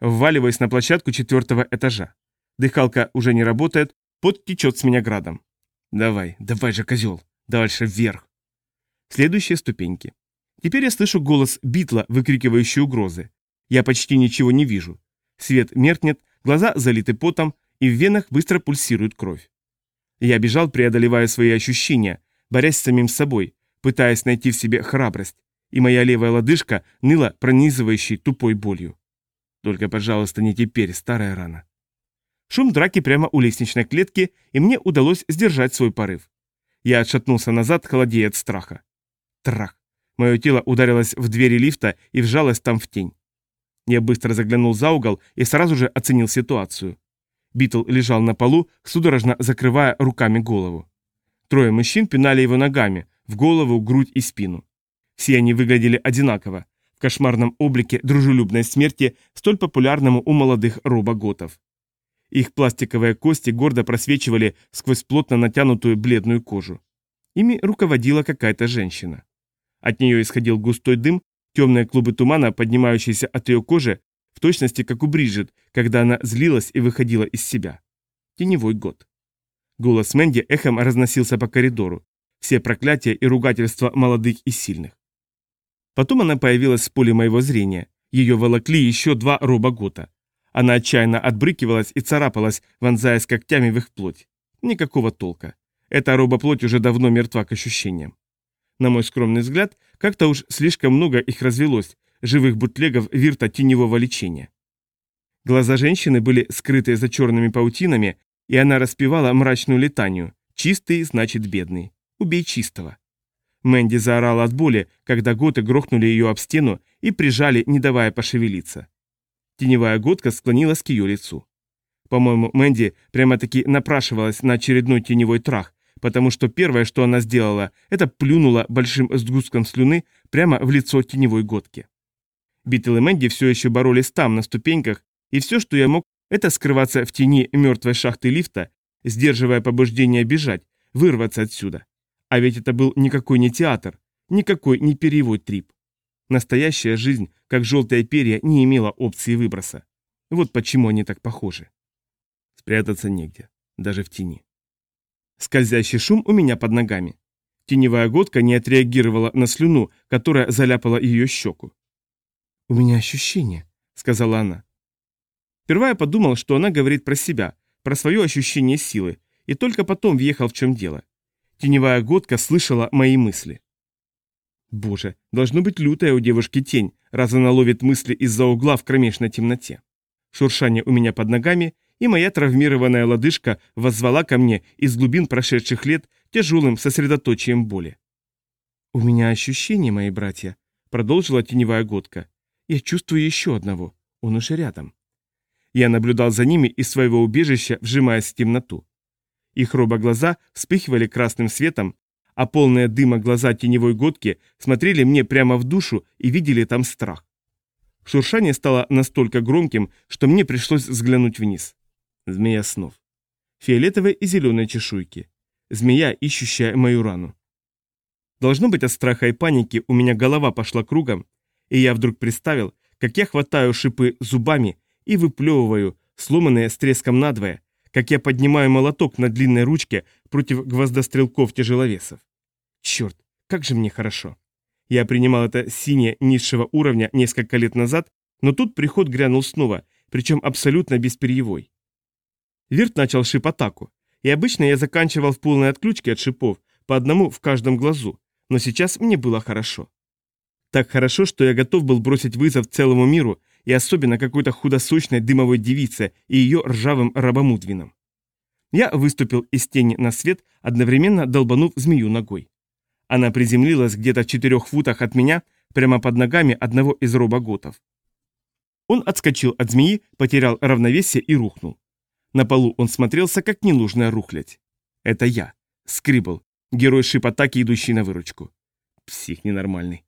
Вваливаюсь на площадку четвертого этажа. Дыхалка уже не работает, пот течет с меня градом. Давай, давай же, козел, дальше вверх. Следующие ступеньки. Теперь я слышу голос Битла, выкрикивающий угрозы. Я почти ничего не вижу. Свет меркнет, глаза залиты потом, и в венах быстро пульсирует кровь. Я бежал, преодолевая свои ощущения, борясь с самим собой, пытаясь найти в себе храбрость, и моя левая лодыжка ныла пронизывающей тупой болью. Только, пожалуйста, не теперь, старая рана. Шум драки прямо у лестничной клетки, и мне удалось сдержать свой порыв. Я отшатнулся назад, холодея от страха. Трах. Мое тело ударилось в двери лифта и вжалось там в тень. Я быстро заглянул за угол и сразу же оценил ситуацию. Битл лежал на полу, судорожно закрывая руками голову. Трое мужчин пинали его ногами, в голову, грудь и спину. Все они выглядели одинаково, в кошмарном облике дружелюбной смерти, столь популярному у молодых робоготов. Их пластиковые кости гордо просвечивали сквозь плотно натянутую бледную кожу. Ими руководила какая-то женщина. От нее исходил густой дым, темные клубы тумана, поднимающиеся от ее кожи, в точности как у Бриджит, когда она злилась и выходила из себя. Теневой год. Голос Мэнди эхом разносился по коридору. Все проклятия и ругательства молодых и сильных. Потом она появилась в поле моего зрения. Ее волокли еще два робогота. Она отчаянно отбрыкивалась и царапалась, вонзаясь когтями в их плоть. Никакого толка. Эта робоплоть уже давно мертва к ощущениям. На мой скромный взгляд, как-то уж слишком много их развелось, живых бутлегов вирта теневого лечения. Глаза женщины были скрыты за черными паутинами, и она распевала мрачную летанию «Чистый значит бедный. Убей чистого». Мэнди заорала от боли, когда готы грохнули ее об стену и прижали, не давая пошевелиться. Теневая годка склонилась к ее лицу. По-моему, Мэнди прямо-таки напрашивалась на очередной теневой трах, потому что первое, что она сделала, это плюнула большим сгустком слюны прямо в лицо теневой годки. Битл и Мэнди все еще боролись там, на ступеньках, и все, что я мог, это скрываться в тени мертвой шахты лифта, сдерживая побуждение бежать, вырваться отсюда. А ведь это был никакой не театр, никакой не перьевой трип. Настоящая жизнь, как желтые перья, не имела опции выброса. Вот почему они так похожи. Спрятаться негде, даже в тени. Скользящий шум у меня под ногами. Теневая годка не отреагировала на слюну, которая заляпала ее щеку. «У меня ощущение», — сказала она. Сперва я подумал, что она говорит про себя, про свое ощущение силы, и только потом въехал в чем дело. Теневая годка слышала мои мысли. Боже, должно быть лютая у девушки тень, раз она ловит мысли из-за угла в кромешной темноте. Шуршание у меня под ногами, и моя травмированная лодыжка воззвала ко мне из глубин прошедших лет тяжелым сосредоточием боли. «У меня ощущение, мои братья», — продолжила теневая годка. «Я чувствую еще одного. Он уже рядом». Я наблюдал за ними из своего убежища, вжимаясь в темноту. Их робоглаза вспыхивали красным светом, а полные дыма глаза теневой годки смотрели мне прямо в душу и видели там страх. Шуршание стало настолько громким, что мне пришлось взглянуть вниз. Змея снов. Фиолетовые и зеленые чешуйки. Змея, ищущая мою рану. Должно быть, от страха и паники у меня голова пошла кругом, и я вдруг представил, как я хватаю шипы зубами и выплевываю, сломанные с треском надвое, как я поднимаю молоток на длинной ручке против гвоздострелков-тяжеловесов. Черт, как же мне хорошо. Я принимал это синее низшего уровня несколько лет назад, но тут приход грянул снова, причем абсолютно бесперьевой. Вирт начал шип-атаку, и обычно я заканчивал в полной отключке от шипов, по одному в каждом глазу, но сейчас мне было хорошо. Так хорошо, что я готов был бросить вызов целому миру и особенно какой-то худосочной дымовой девице и ее ржавым рабомудвинам. Я выступил из тени на свет, одновременно долбанув змею ногой. Она приземлилась где-то в четырех футах от меня, прямо под ногами одного из робоготов. Он отскочил от змеи, потерял равновесие и рухнул. На полу он смотрелся, как ненужная рухлядь. Это я, Скрибл, герой шип-атаки, идущий на выручку. Псих ненормальный.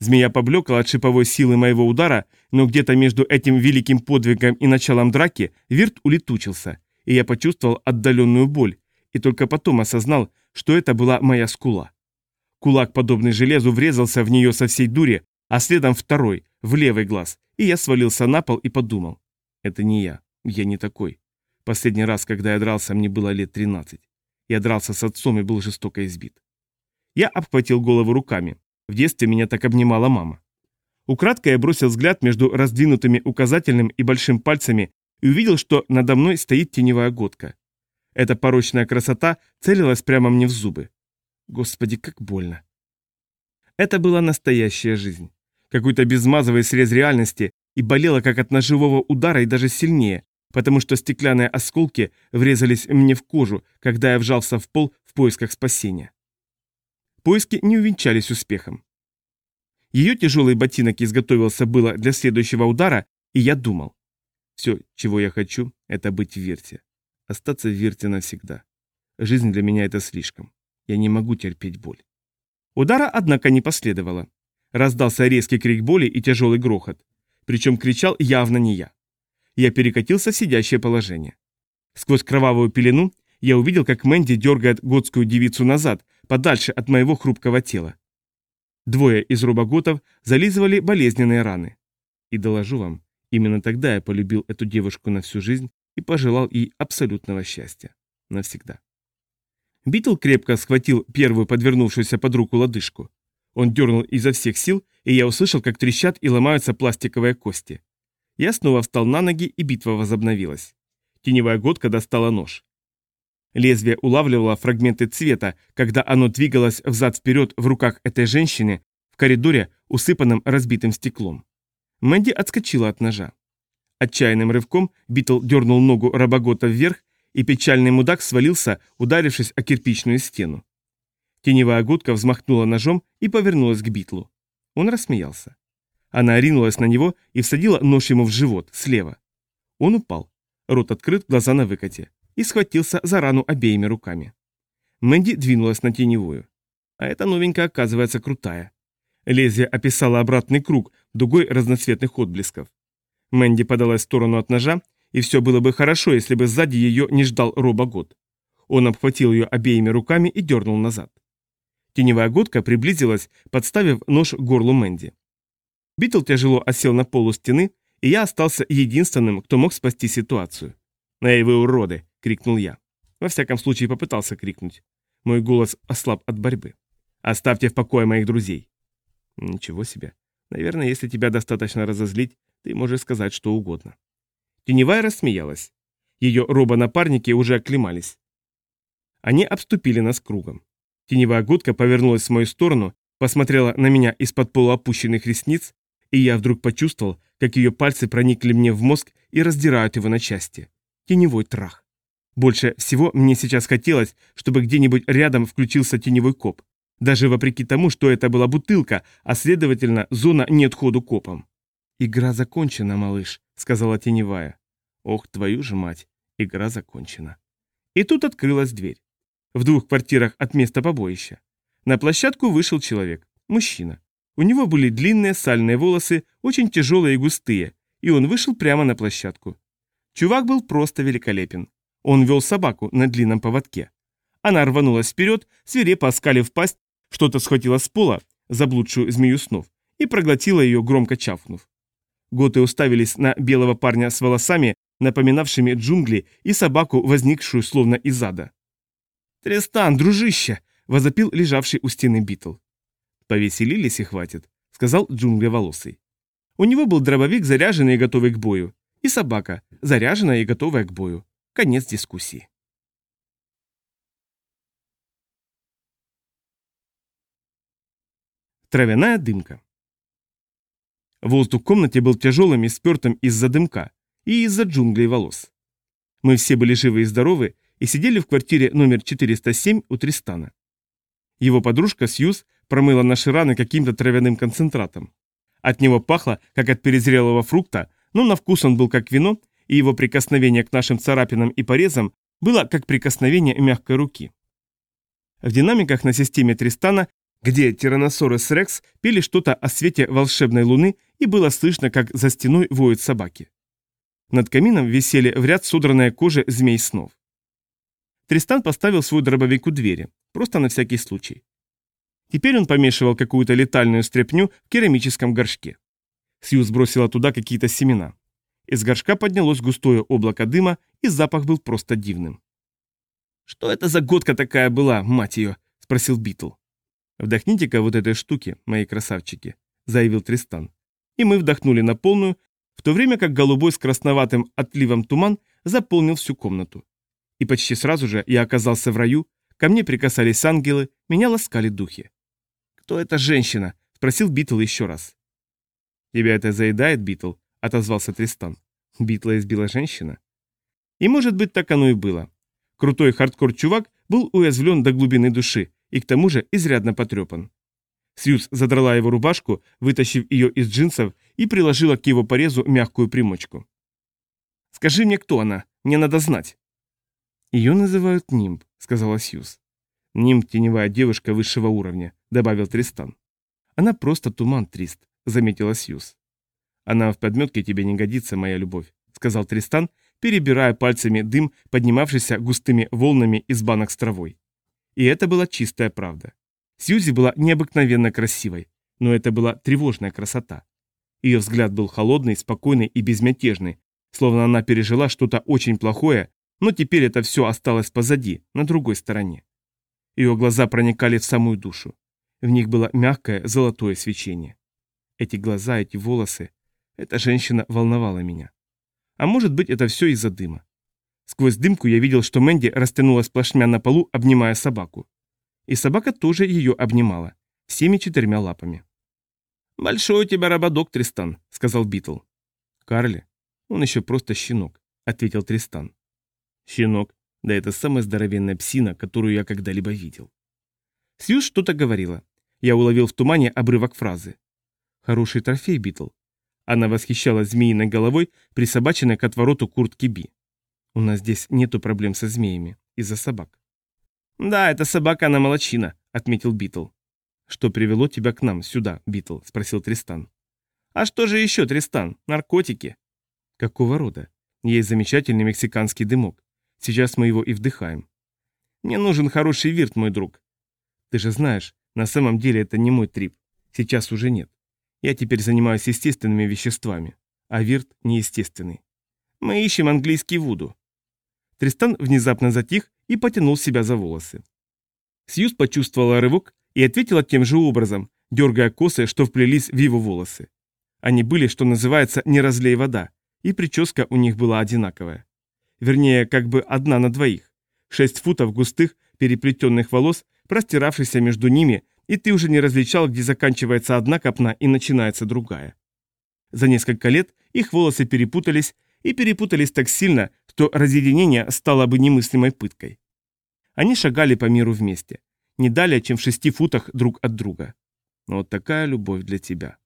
Змея поблекла от шиповой силы моего удара, но где-то между этим великим подвигом и началом драки Вирт улетучился, и я почувствовал отдаленную боль, и только потом осознал, что это была моя скула. Кулак, подобный железу, врезался в нее со всей дури, а следом второй, в левый глаз, и я свалился на пол и подумал. Это не я, я не такой. Последний раз, когда я дрался, мне было лет 13. Я дрался с отцом и был жестоко избит. Я обхватил голову руками. В детстве меня так обнимала мама. Украдкой я бросил взгляд между раздвинутыми указательным и большим пальцами и увидел, что надо мной стоит теневая годка. Эта порочная красота целилась прямо мне в зубы. Господи, как больно. Это была настоящая жизнь. Какой-то безмазовый срез реальности и болело как от ножевого удара и даже сильнее, потому что стеклянные осколки врезались мне в кожу, когда я вжался в пол в поисках спасения. Поиски не увенчались успехом. Ее тяжелый ботинок изготовился было для следующего удара, и я думал. Все, чего я хочу, это быть в Верте. Остаться в Верте навсегда. Жизнь для меня это слишком. Я не могу терпеть боль. Удара, однако, не последовало. Раздался резкий крик боли и тяжелый грохот. Причем кричал явно не я. Я перекатился в сидящее положение. Сквозь кровавую пелену я увидел, как Мэнди дергает готскую девицу назад, подальше от моего хрупкого тела. Двое из робоготов зализывали болезненные раны. И доложу вам, именно тогда я полюбил эту девушку на всю жизнь и пожелал ей абсолютного счастья. Навсегда. Битл крепко схватил первую подвернувшуюся под руку лодыжку. Он дернул изо всех сил, и я услышал, как трещат и ломаются пластиковые кости. Я снова встал на ноги, и битва возобновилась. Теневая годка достала нож. Лезвие улавливало фрагменты цвета, когда оно двигалось взад-вперед в руках этой женщины в коридоре, усыпанном разбитым стеклом. Мэнди отскочила от ножа. Отчаянным рывком Битл дернул ногу рабогота вверх, и печальный мудак свалился, ударившись о кирпичную стену. Теневая гудка взмахнула ножом и повернулась к Битлу. Он рассмеялся. Она ринулась на него и всадила нож ему в живот, слева. Он упал. Рот открыт, глаза на выкате. И схватился за рану обеими руками. Мэнди двинулась на теневую. А эта новенькая оказывается крутая. Лезвие описало обратный круг, дугой разноцветных отблесков. Мэнди подалась в сторону от ножа, и все было бы хорошо, если бы сзади ее не ждал робогод. Он обхватил ее обеими руками и дернул назад. Теневая годка приблизилась, подставив нож к горлу Мэнди. Битл тяжело осел на полу стены, и я остался единственным, кто мог спасти ситуацию. «Эй, вы уроды!» — крикнул я. Во всяком случае, попытался крикнуть. Мой голос ослаб от борьбы. «Оставьте в покое моих друзей!» Ничего себе. Наверное, если тебя достаточно разозлить, ты можешь сказать что угодно. Теневая рассмеялась. Ее робо-напарники уже оклемались. Они обступили нас кругом. Теневая гудка повернулась в мою сторону, посмотрела на меня из-под полуопущенных ресниц, и я вдруг почувствовал, как ее пальцы проникли мне в мозг и раздирают его на части. Теневой трах. Больше всего мне сейчас хотелось, чтобы где-нибудь рядом включился теневой коп. Даже вопреки тому, что это была бутылка, а следовательно, зона не отходу копом. «Игра закончена, малыш», — сказала теневая. «Ох, твою же мать, игра закончена». И тут открылась дверь. В двух квартирах от места побоища. На площадку вышел человек, мужчина. У него были длинные сальные волосы, очень тяжелые и густые, и он вышел прямо на площадку. Чувак был просто великолепен. Он вел собаку на длинном поводке. Она рванулась вперед, свирепо оскалив пасть, что-то схватила с пола, заблудшую змею снов, и проглотила ее, громко чавкнув. Готы уставились на белого парня с волосами, напоминавшими джунгли, и собаку, возникшую словно из ада. «Тристан, дружище!» — возопил лежавший у стены Битл. «Повеселились и хватит», — сказал джунглеволосый. У него был дробовик, заряженный и готовый к бою, и собака, заряженная и готовая к бою. Конец дискуссии. Травяная дымка. Воздух в комнате был тяжелым и спертым из-за дымка и из-за джунглей волос. Мы все были живы и здоровы и сидели в квартире номер 407 у Тристана. Его подружка Сьюз промыла наши раны каким-то травяным концентратом. От него пахло, как от перезрелого фрукта, но на вкус он был как вино, и его прикосновение к нашим царапинам и порезам было как прикосновение мягкой руки. В динамиках на системе Тристана где Тиранносорус Рекс пели что-то о свете волшебной луны и было слышно, как за стеной воют собаки. Над камином висели в ряд содранная кожа змей снов. Тристан поставил свой дробовик у двери, просто на всякий случай. Теперь он помешивал какую-то летальную стряпню в керамическом горшке. Сью сбросила туда какие-то семена. Из горшка поднялось густое облако дыма, и запах был просто дивным. «Что это за годка такая была, мать ее?» – спросил Битл. «Вдохните-ка вот этой штуки, мои красавчики», — заявил Тристан. И мы вдохнули на полную, в то время как голубой с красноватым отливом туман заполнил всю комнату. И почти сразу же я оказался в раю, ко мне прикасались ангелы, меня ласкали духи. «Кто эта женщина?» — спросил Битл еще раз. «Тебя это заедает, Битл?» — отозвался Тристан. Битла избила женщина. И может быть так оно и было. Крутой хардкор-чувак был уязвлен до глубины души, и к тому же изрядно потрепан. Сьюз задрала его рубашку, вытащив ее из джинсов и приложила к его порезу мягкую примочку. «Скажи мне, кто она? Мне надо знать». «Ее называют Нимб», — сказала Сьюз. «Нимб — теневая девушка высшего уровня», — добавил Тристан. «Она просто туман, Трист», — заметила Сьюз. «Она в подметке тебе не годится, моя любовь», — сказал Тристан, перебирая пальцами дым, поднимавшийся густыми волнами из банок с травой. И это была чистая правда. Сьюзи была необыкновенно красивой, но это была тревожная красота. Ее взгляд был холодный, спокойный и безмятежный, словно она пережила что-то очень плохое, но теперь это все осталось позади, на другой стороне. Ее глаза проникали в самую душу. В них было мягкое золотое свечение. Эти глаза, эти волосы, эта женщина волновала меня. А может быть, это все из-за дыма. Сквозь дымку я видел, что Мэнди растянулась плашмя на полу, обнимая собаку. И собака тоже ее обнимала, всеми четырьмя лапами. «Большой у тебя рободог, Тристан», — сказал Битл. «Карли? Он еще просто щенок», — ответил Тристан. «Щенок? Да это самая здоровенная псина, которую я когда-либо видел». Сьюз что-то говорила. Я уловил в тумане обрывок фразы. «Хороший трофей, Битл». Она восхищалась змеиной головой, присобаченной к отвороту куртки Би. У нас здесь нету проблем со змеями. Из-за собак. Да, это собака, она молодчина, отметил Битл. Что привело тебя к нам сюда, Битл? Спросил Тристан. А что же еще, Тристан? Наркотики? Какого рода? Есть замечательный мексиканский дымок. Сейчас мы его и вдыхаем. Мне нужен хороший вирт, мой друг. Ты же знаешь, На самом деле это не мой трип. Сейчас уже нет. Я теперь занимаюсь естественными веществами, а Вирт неестественный. Мы ищем английский вуду. Тристан внезапно затих и потянул себя за волосы. Сьюз почувствовала рывок и ответила тем же образом, дергая косы, что вплелись в его волосы. Они были, что называется, не разлей вода, и прическа у них была одинаковая. Вернее, как бы одна на двоих. Шесть футов густых, переплетенных волос, простиравшихся между ними, и ты уже не различал, где заканчивается одна копна и начинается другая. За несколько лет их волосы перепутались, и перепутались так сильно, что разъединение стало бы немыслимой пыткой. Они шагали по миру вместе, не далее, чем в шести футах друг от друга. Вот такая любовь для тебя.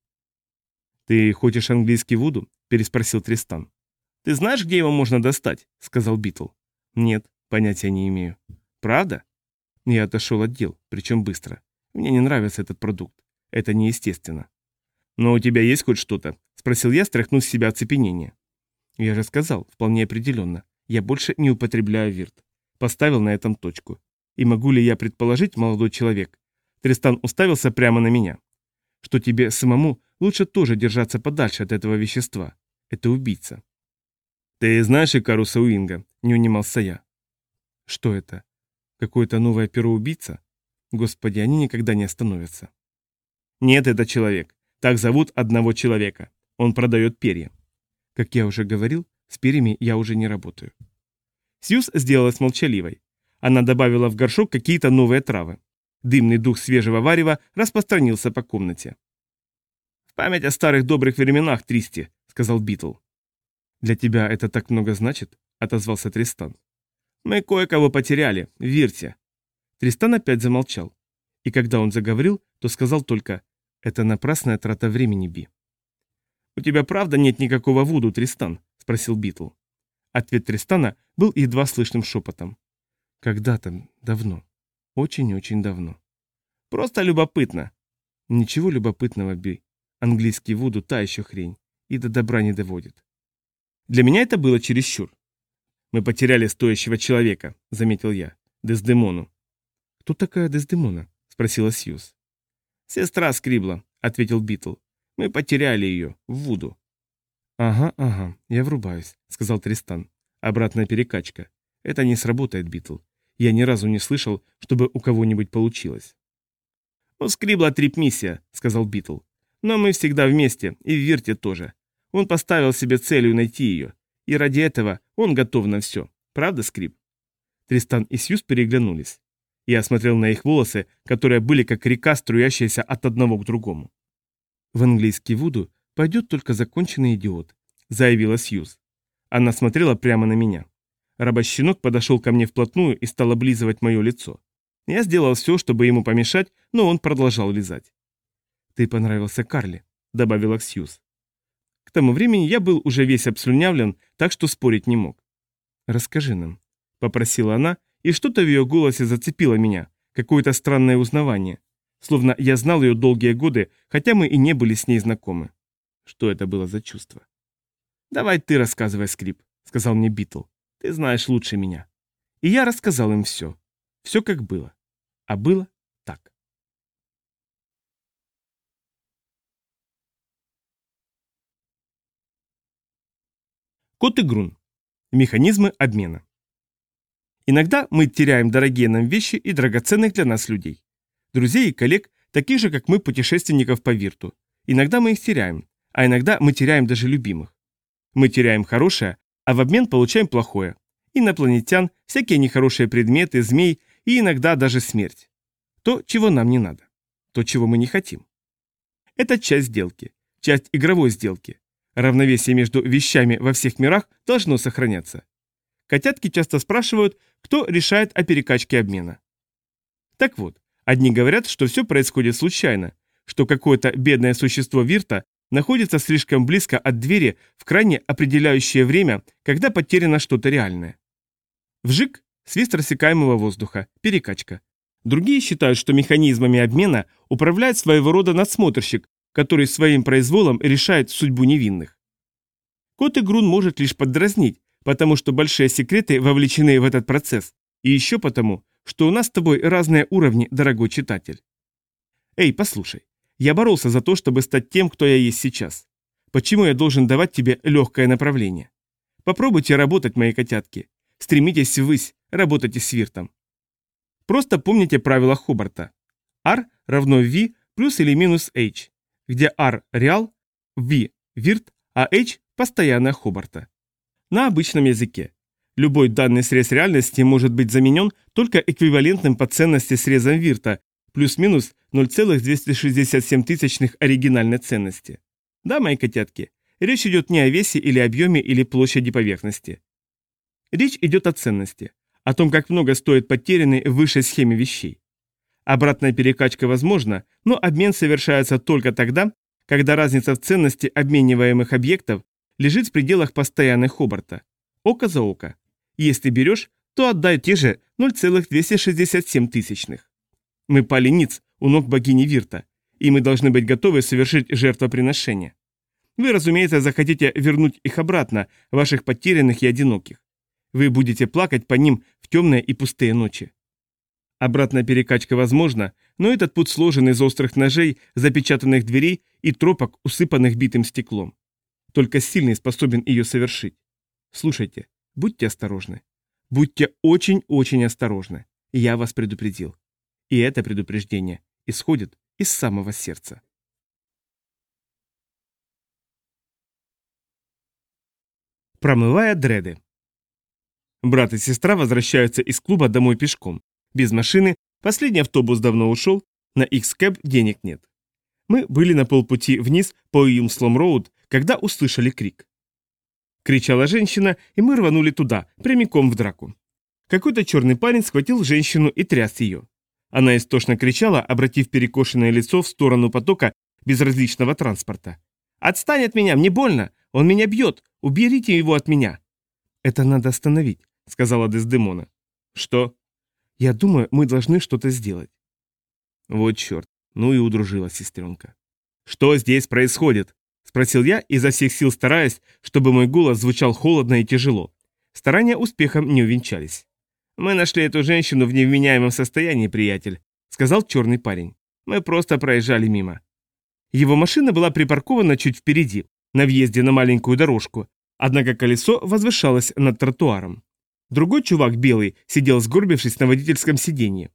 «Ты хочешь английский вуду?» – переспросил Тристан. «Ты знаешь, где его можно достать?» – сказал Битл. «Нет, понятия не имею». «Правда?» Я отошел от дел, причем быстро. Мне не нравится этот продукт. Это неестественно. «Но у тебя есть хоть что-то?» – спросил я, стряхнув с себя оцепенение. Я же сказал, вполне определенно. Я больше не употребляю вирт. Поставил на этом точку. И могу ли я предположить, молодой человек? Тристан уставился прямо на меня. Что тебе самому лучше тоже держаться подальше от этого вещества. Это убийца. Ты знаешь Икаруса Уинга? Не унимался я. Что это? Какое-то новое перо убийца? Господи, они никогда не остановятся. Нет, это человек. Так зовут одного человека. Он продает перья. Как я уже говорил, с перьями я уже не работаю. Сьюз сделалась молчаливой. Она добавила в горшок какие-то новые травы. Дымный дух свежего варева распространился по комнате. «В память о старых добрых временах, Тристи», — сказал Битл. «Для тебя это так много значит?» — отозвался Тристан. «Мы кое-кого потеряли, верьте». Тристан опять замолчал. И когда он заговорил, то сказал только «Это напрасная трата времени, Би». «У тебя правда нет никакого Вуду, Тристан?» – спросил Битл. Ответ Тристана был едва слышным шепотом. «Когда-то, давно. Очень-очень давно. Просто любопытно». «Ничего любопытного, Би. Английский Вуду – та еще хрень. И до добра не доводит». Для меня это было чересчур. «Мы потеряли стоящего человека», — заметил я. «Дездемону». «Кто такая Дездемона?» — спросила Сьюз. «Сестра Скрибла», — ответил Битл. Мы потеряли ее, в Вуду. Ага, ага, я врубаюсь, сказал Тристан. Обратная перекачка. Это не сработает, Битл. Я ни разу не слышал, чтобы у кого-нибудь получилось. «У Скрибла трип-миссия», — сказал Битл. «Но мы всегда вместе, и в Вирте тоже. Он поставил себе целью найти ее. И ради этого он готов на все. Правда, Скриб?» Тристан и Сьюз переглянулись. Я смотрел на их волосы, которые были как река, струящаяся от одного к другому. В английский Вуду пойдет только законченный идиот, заявила Сьюз. Она смотрела прямо на меня. Рабощенок подошел ко мне вплотную и стал облизывать мое лицо. Я сделал все, чтобы ему помешать, но он продолжал лизать. «Ты понравился Карли», — добавила Сьюз. Тому времени я был уже весь обслюнявлен, так что спорить не мог. «Расскажи нам», — попросила она, и что-то в ее голосе зацепило меня, какое-то странное узнавание, Словно я знал ее долгие годы, хотя мы и не были с ней знакомы. Что это было за чувство? «Давай ты рассказывай, Скрип», — сказал мне Битл. «Ты знаешь лучше меня». И я рассказал им все. Все как было. А было так. Кот и Грун. Механизмы обмена. Иногда мы теряем дорогие нам вещи и драгоценных для нас людей друзей и коллег, таких же, как мы, путешественников по Вирту. Иногда мы их теряем, а иногда мы теряем даже любимых. Мы теряем хорошее, а в обмен получаем плохое. Инопланетян, всякие нехорошие предметы, змей и иногда даже смерть. То, чего нам не надо. То, чего мы не хотим. Это часть сделки, часть игровой сделки. Равновесие между вещами во всех мирах должно сохраняться. Котятки часто спрашивают, кто решает о перекачке обмена. Так вот, Одни говорят, что все происходит случайно, что какое-то бедное существо Вирта находится слишком близко от двери в крайне определяющее время, когда потеряно что-то реальное. Вжик – свист рассекаемого воздуха, перекачка. Другие считают, что механизмами обмена управляет своего рода надсмотрщик, который своим произволом решает судьбу невинных. Кот и Грун может лишь поддразнить, потому что большие секреты вовлечены в этот процесс, и еще потому, что у нас с тобой разные уровни, дорогой читатель. Эй, послушай, я боролся за то, чтобы стать тем, кто я есть сейчас. Почему я должен давать тебе легкое направление? Попробуйте работать, мои котятки. Стремитесь ввысь, работайте с Виртом. Просто помните правила Хобарта. R равно V плюс или минус H, где R – реал, V – вирт, а H – постоянная Хобарта. На обычном языке. Любой данный срез реальности может быть заменен только эквивалентным по ценности срезом Вирта, плюс-минус 0,267 тысячных оригинальной ценности. Да, мои котятки, речь идет не о весе или объеме или площади поверхности. Речь идет о ценности, о том, как много стоит потерянный в высшей схеме вещей. Обратная перекачка возможна, но обмен совершается только тогда, когда разница в ценности обмениваемых объектов лежит в пределах постоянной Хобарта. Око за око. Если берешь, то отдай те же 0,267 тысячных. Мы пали ниц у ног богини Вирта, и мы должны быть готовы совершить жертвоприношение. Вы, разумеется, захотите вернуть их обратно, ваших потерянных и одиноких. Вы будете плакать по ним в темные и пустые ночи. Обратная перекачка возможна, но этот путь сложен из острых ножей, запечатанных дверей и тропок, усыпанных битым стеклом. Только сильный способен ее совершить. Слушайте, будьте осторожны. Будьте очень-очень осторожны. Я вас предупредил. И это предупреждение исходит из самого сердца. Промывая дреды. Брат и сестра возвращаются из клуба домой пешком. Без машины, последний автобус давно ушел, на X-Cab денег нет. Мы были на полпути вниз по Уилмслом-Роуд, когда услышали крик. Кричала женщина, и мы рванули туда, прямиком в драку. Какой-то черный парень схватил женщину и тряс ее. Она истошно кричала, обратив перекошенное лицо в сторону потока безразличного транспорта. «Отстань от меня, мне больно! Он меня бьет! Уберите его от меня!» «Это надо остановить», — сказала Дездемона. «Что?» «Я думаю, мы должны что-то сделать». Вот черт, ну и удружила сестренка. «Что здесь происходит?» — спросил я, изо всех сил стараясь, чтобы мой голос звучал холодно и тяжело. Старания успехом не увенчались. «Мы нашли эту женщину в невменяемом состоянии, приятель», — сказал черный парень. «Мы просто проезжали мимо». Его машина была припаркована чуть впереди, на въезде на маленькую дорожку, Однако колесо возвышалось над тротуаром. Другой чувак, белый, сидел сгорбившись на водительском сиденье.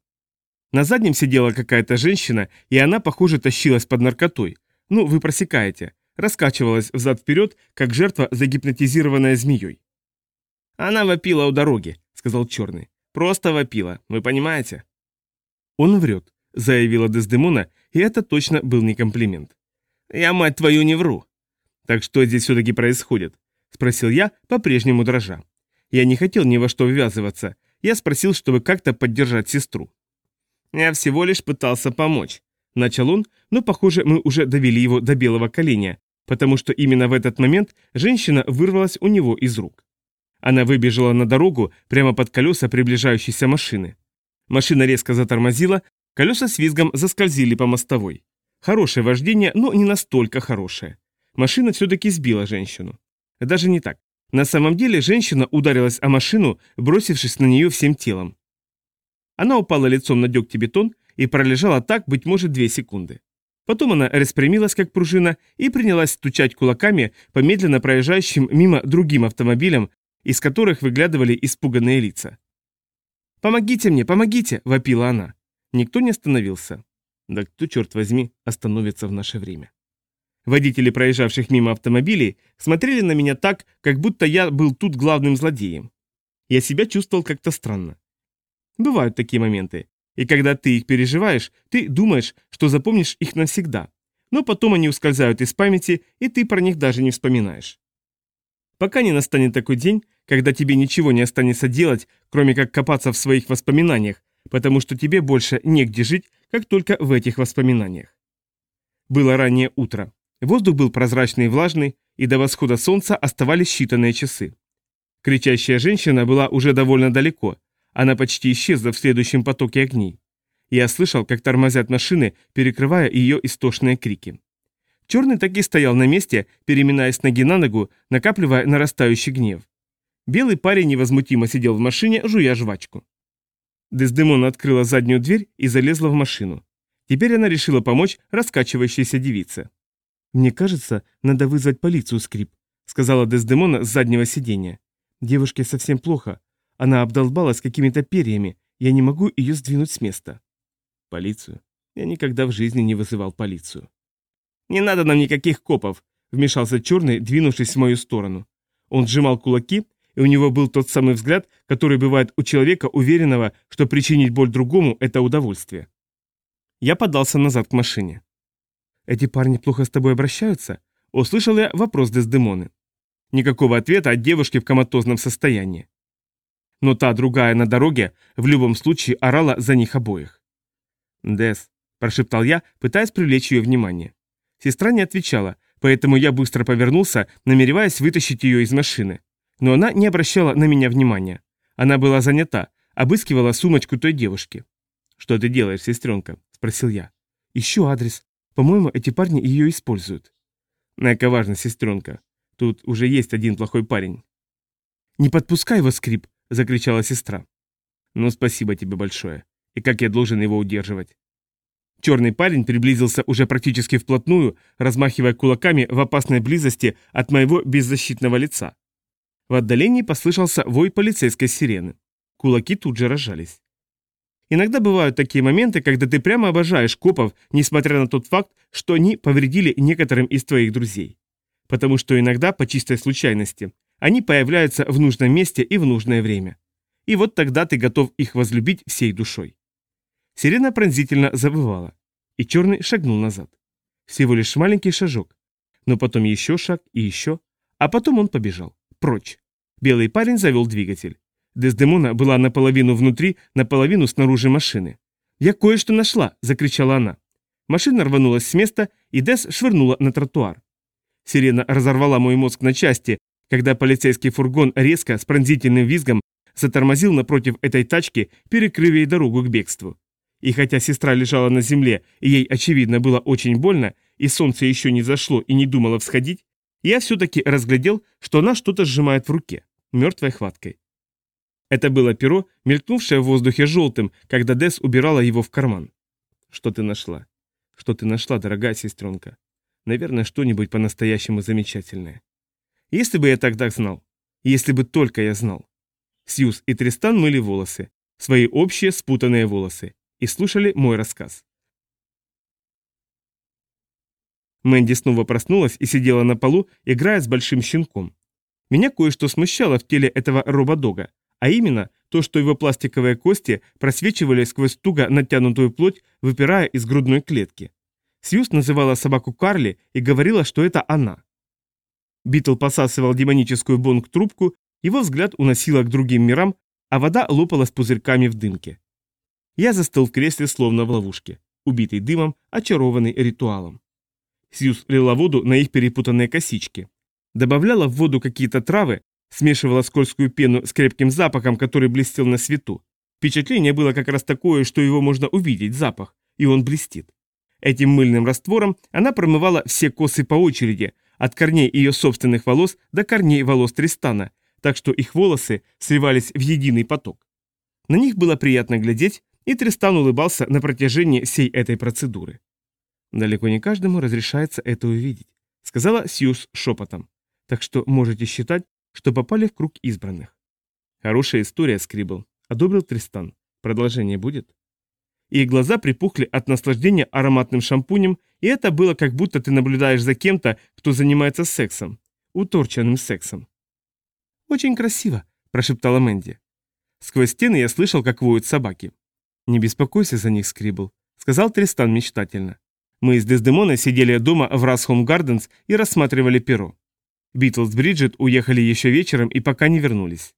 На заднем сидела какая-то женщина, и она, похоже, тащилась под наркотой. Ну, вы просекаете. Раскачивалась взад-вперед, как жертва, загипнотизированная змеей. «Она вопила у дороги», — сказал Черный. «Просто вопила, вы понимаете?» «Он врет», — заявила Дездемона, и это точно был не комплимент. «Я, мать твою, не вру». «Так что здесь все-таки происходит? — спросил я, по-прежнему дрожа. Я не хотел ни во что ввязываться. Я спросил, чтобы как-то поддержать сестру. «Я всего лишь пытался помочь», — начал он, но, похоже, мы уже довели его до белого коленя, потому что именно в этот момент женщина вырвалась у него из рук. Она выбежала на дорогу прямо под колеса приближающейся машины. Машина резко затормозила, колеса с визгом заскользили по мостовой. Хорошее вождение, но не настолько хорошее. Машина все-таки сбила женщину. Даже не так. На самом деле женщина ударилась о машину, бросившись на нее всем телом. Она упала лицом на дегтебетон и пролежала так, быть может, две секунды. Потом она распрямилась, как пружина, и принялась стучать кулаками по медленно проезжающим мимо другим автомобилям, из которых выглядывали испуганные лица. «Помогите мне, помогите!» – вопила она. Никто не остановился. Да кто, черт возьми, остановится в наше время? Водители проезжавших мимо автомобилей смотрели на меня так, как будто я был тут главным злодеем. Я себя чувствовал как-то странно. Бывают такие моменты, и когда ты их переживаешь, ты думаешь, что запомнишь их навсегда. Но потом они ускользают из памяти, и ты про них даже не вспоминаешь. Пока не настанет такой день, когда тебе ничего не останется делать, кроме как копаться в своих воспоминаниях, потому что тебе больше негде жить, как только в этих воспоминаниях. Было раннее утро. Воздух был прозрачный и влажный, и до восхода солнца оставались считанные часы. Кричащая женщина была уже довольно далеко, она почти исчезла в следующем потоке огней. Я слышал, как тормозят машины, перекрывая ее истошные крики. Черный так и стоял на месте, переминаясь ноги на ногу, накапливая нарастающий гнев. Белый парень невозмутимо сидел в машине, жуя жвачку. Дездемона открыла заднюю дверь и залезла в машину. Теперь она решила помочь раскачивающейся девице. «Мне кажется, надо вызвать полицию, Скрип», — сказала Дездемона с заднего сиденья. «Девушке совсем плохо. Она обдолбалась какими-то перьями. Я не могу ее сдвинуть с места». «Полицию? Я никогда в жизни не вызывал полицию». «Не надо нам никаких копов», — вмешался Черный, двинувшись в мою сторону. Он сжимал кулаки, и у него был тот самый взгляд, который бывает у человека, уверенного, что причинить боль другому – это удовольствие. Я подался назад к машине. «Эти парни плохо с тобой обращаются?» Услышал я вопрос Дездемоны. Никакого ответа от девушки в коматозном состоянии. Но та другая на дороге в любом случае орала за них обоих. «Дес», – прошептал я, пытаясь привлечь ее внимание. Сестра не отвечала, поэтому я быстро повернулся, намереваясь вытащить ее из машины. Но она не обращала на меня внимания. Она была занята, обыскивала сумочку той девушки. «Что ты делаешь, сестренка?» – спросил я. «Ищу адрес. По-моему, эти парни ее используют». «Эка важно, сестренка. Тут уже есть один плохой парень». «Не подпускай его, Скрип!» – закричала сестра. «Ну, спасибо тебе большое. И как я должен его удерживать?» Черный парень приблизился уже практически вплотную, размахивая кулаками в опасной близости от моего беззащитного лица. В отдалении послышался вой полицейской сирены. Кулаки тут же разжались. Иногда бывают такие моменты, когда ты прямо обожаешь копов, несмотря на тот факт, что они повредили некоторым из твоих друзей. Потому что иногда, по чистой случайности, они появляются в нужном месте и в нужное время. И вот тогда ты готов их возлюбить всей душой. Сирена пронзительно завывала, и черный шагнул назад. Всего лишь маленький шажок, но потом еще шаг и еще, а потом он побежал. Прочь. Белый парень завел двигатель. Дездемона была наполовину внутри, наполовину снаружи машины. «Я кое-что нашла!» – закричала она. Машина рванулась с места, и Дес швырнула на тротуар. Сирена разорвала мой мозг на части, когда полицейский фургон резко, с пронзительным визгом, затормозил напротив этой тачки, перекрыв ей дорогу к бегству. И хотя сестра лежала на земле, и ей, очевидно, было очень больно, и солнце еще не зашло и не думало всходить, я все-таки разглядел, что она что-то сжимает в руке, мертвой хваткой. Это было перо, мелькнувшее в воздухе желтым, когда Дес убирала его в карман. Что ты нашла? Что ты нашла, дорогая сестренка? Наверное, что-нибудь по-настоящему замечательное. Если бы я тогда знал. Если бы только я знал. Сьюз и Тристан мыли волосы. Свои общие спутанные волосы и слушали мой рассказ. Мэнди снова проснулась и сидела на полу, играя с большим щенком. Меня кое-что смущало в теле этого рободога, а именно то, что его пластиковые кости просвечивали сквозь туго натянутую плоть, выпирая из грудной клетки. Сьюз называла собаку Карли и говорила, что это она. Битл посасывал демоническую бонг-трубку, его взгляд уносило к другим мирам, а вода лопалась пузырьками в дымке. Я застыл в кресле, словно в ловушке, убитый дымом, очарованный ритуалом. Сьюз лила воду на их перепутанные косички. Добавляла в воду какие-то травы, смешивала скользкую пену с крепким запахом, который блестел на свету. Впечатление было как раз такое, что его можно увидеть, запах, и он блестит. Этим мыльным раствором она промывала все косы по очереди, от корней ее собственных волос до корней волос Тристана, так что их волосы сливались в единый поток. На них было приятно глядеть, и Тристан улыбался на протяжении всей этой процедуры. «Далеко не каждому разрешается это увидеть», — сказала Сьюз шепотом. «Так что можете считать, что попали в круг избранных». «Хорошая история, Скрибл», — одобрил Тристан. «Продолжение будет?» Их глаза припухли от наслаждения ароматным шампунем, и это было как будто ты наблюдаешь за кем-то, кто занимается сексом. Уторченным сексом. «Очень красиво», – прошептала Мэнди. Сквозь стены я слышал, как воют собаки. «Не беспокойся за них, Скрибл», — сказал Тристан мечтательно. Мы с Дездемоной сидели дома в Расхолм Гарденс и рассматривали перо. Битлз Бриджит уехали еще вечером и пока не вернулись.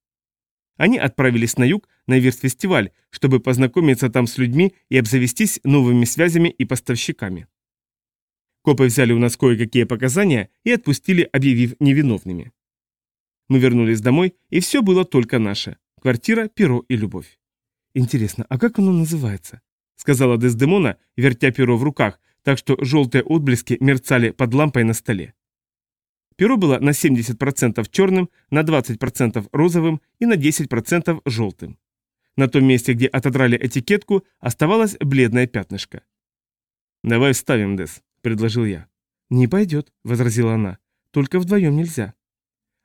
Они отправились на юг на Вирт-фестиваль, чтобы познакомиться там с людьми и обзавестись новыми связями и поставщиками. Копы взяли у нас кое-какие показания и отпустили, объявив невиновными. Мы вернулись домой, и все было только наше. Квартира, перо и любовь. «Интересно, а как оно называется?» — сказала Дездемона, вертя перо в руках, так что желтые отблески мерцали под лампой на столе. Перо было на 70% черным, на 20% розовым и на 10% желтым. На том месте, где отодрали этикетку, оставалось бледное пятнышко. «Давай вставим, Дес», — предложил я. «Не пойдет», — возразила она. «Только вдвоем нельзя».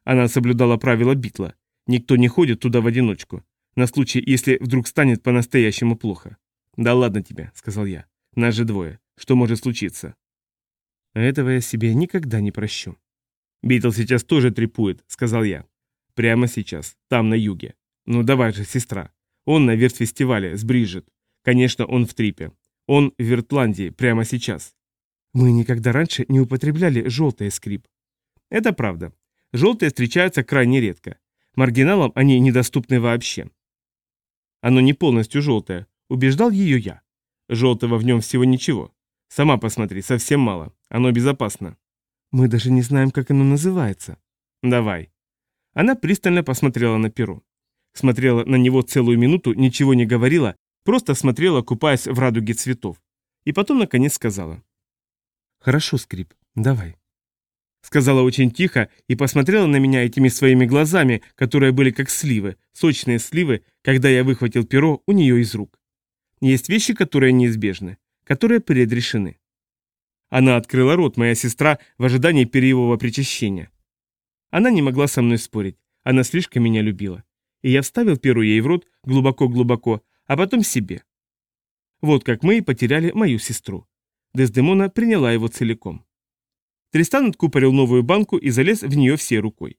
Она соблюдала правила Битла. Никто не ходит туда в одиночку, на случай, если вдруг станет по-настоящему плохо. «Да ладно тебе», — сказал я. «Нас же двое. Что может случиться?» Этого я себе никогда не прощу. «Битл сейчас тоже трепует», — сказал я. «Прямо сейчас, там, на юге. Ну давай же, сестра. Он на вертфестивале с Бриджит. Конечно, он в трипе. Он в Вертландии прямо сейчас. Мы никогда раньше не употребляли желтый скрип. Это правда. Желтые встречаются крайне редко. Маргиналам они недоступны вообще. Оно не полностью желтое, убеждал ее я. Желтого в нем всего ничего. Сама посмотри, совсем мало. Оно безопасно. Мы даже не знаем, как оно называется. Давай. Она пристально посмотрела на перо. Смотрела на него целую минуту, ничего не говорила, просто смотрела, купаясь в радуге цветов. И потом, наконец, сказала. «Хорошо, Скрип, давай». Сказала очень тихо и посмотрела на меня этими своими глазами, которые были как сливы, сочные сливы, когда я выхватил перо у нее из рук. Есть вещи, которые неизбежны, которые предрешены. Она открыла рот, моя сестра, в ожидании перьевого причащения. Она не могла со мной спорить, она слишком меня любила. И я вставил перо ей в рот глубоко-глубоко, а потом себе. Вот как мы и потеряли мою сестру. Дездемона приняла его целиком. Тристан откупорил новую банку и залез в нее всей рукой.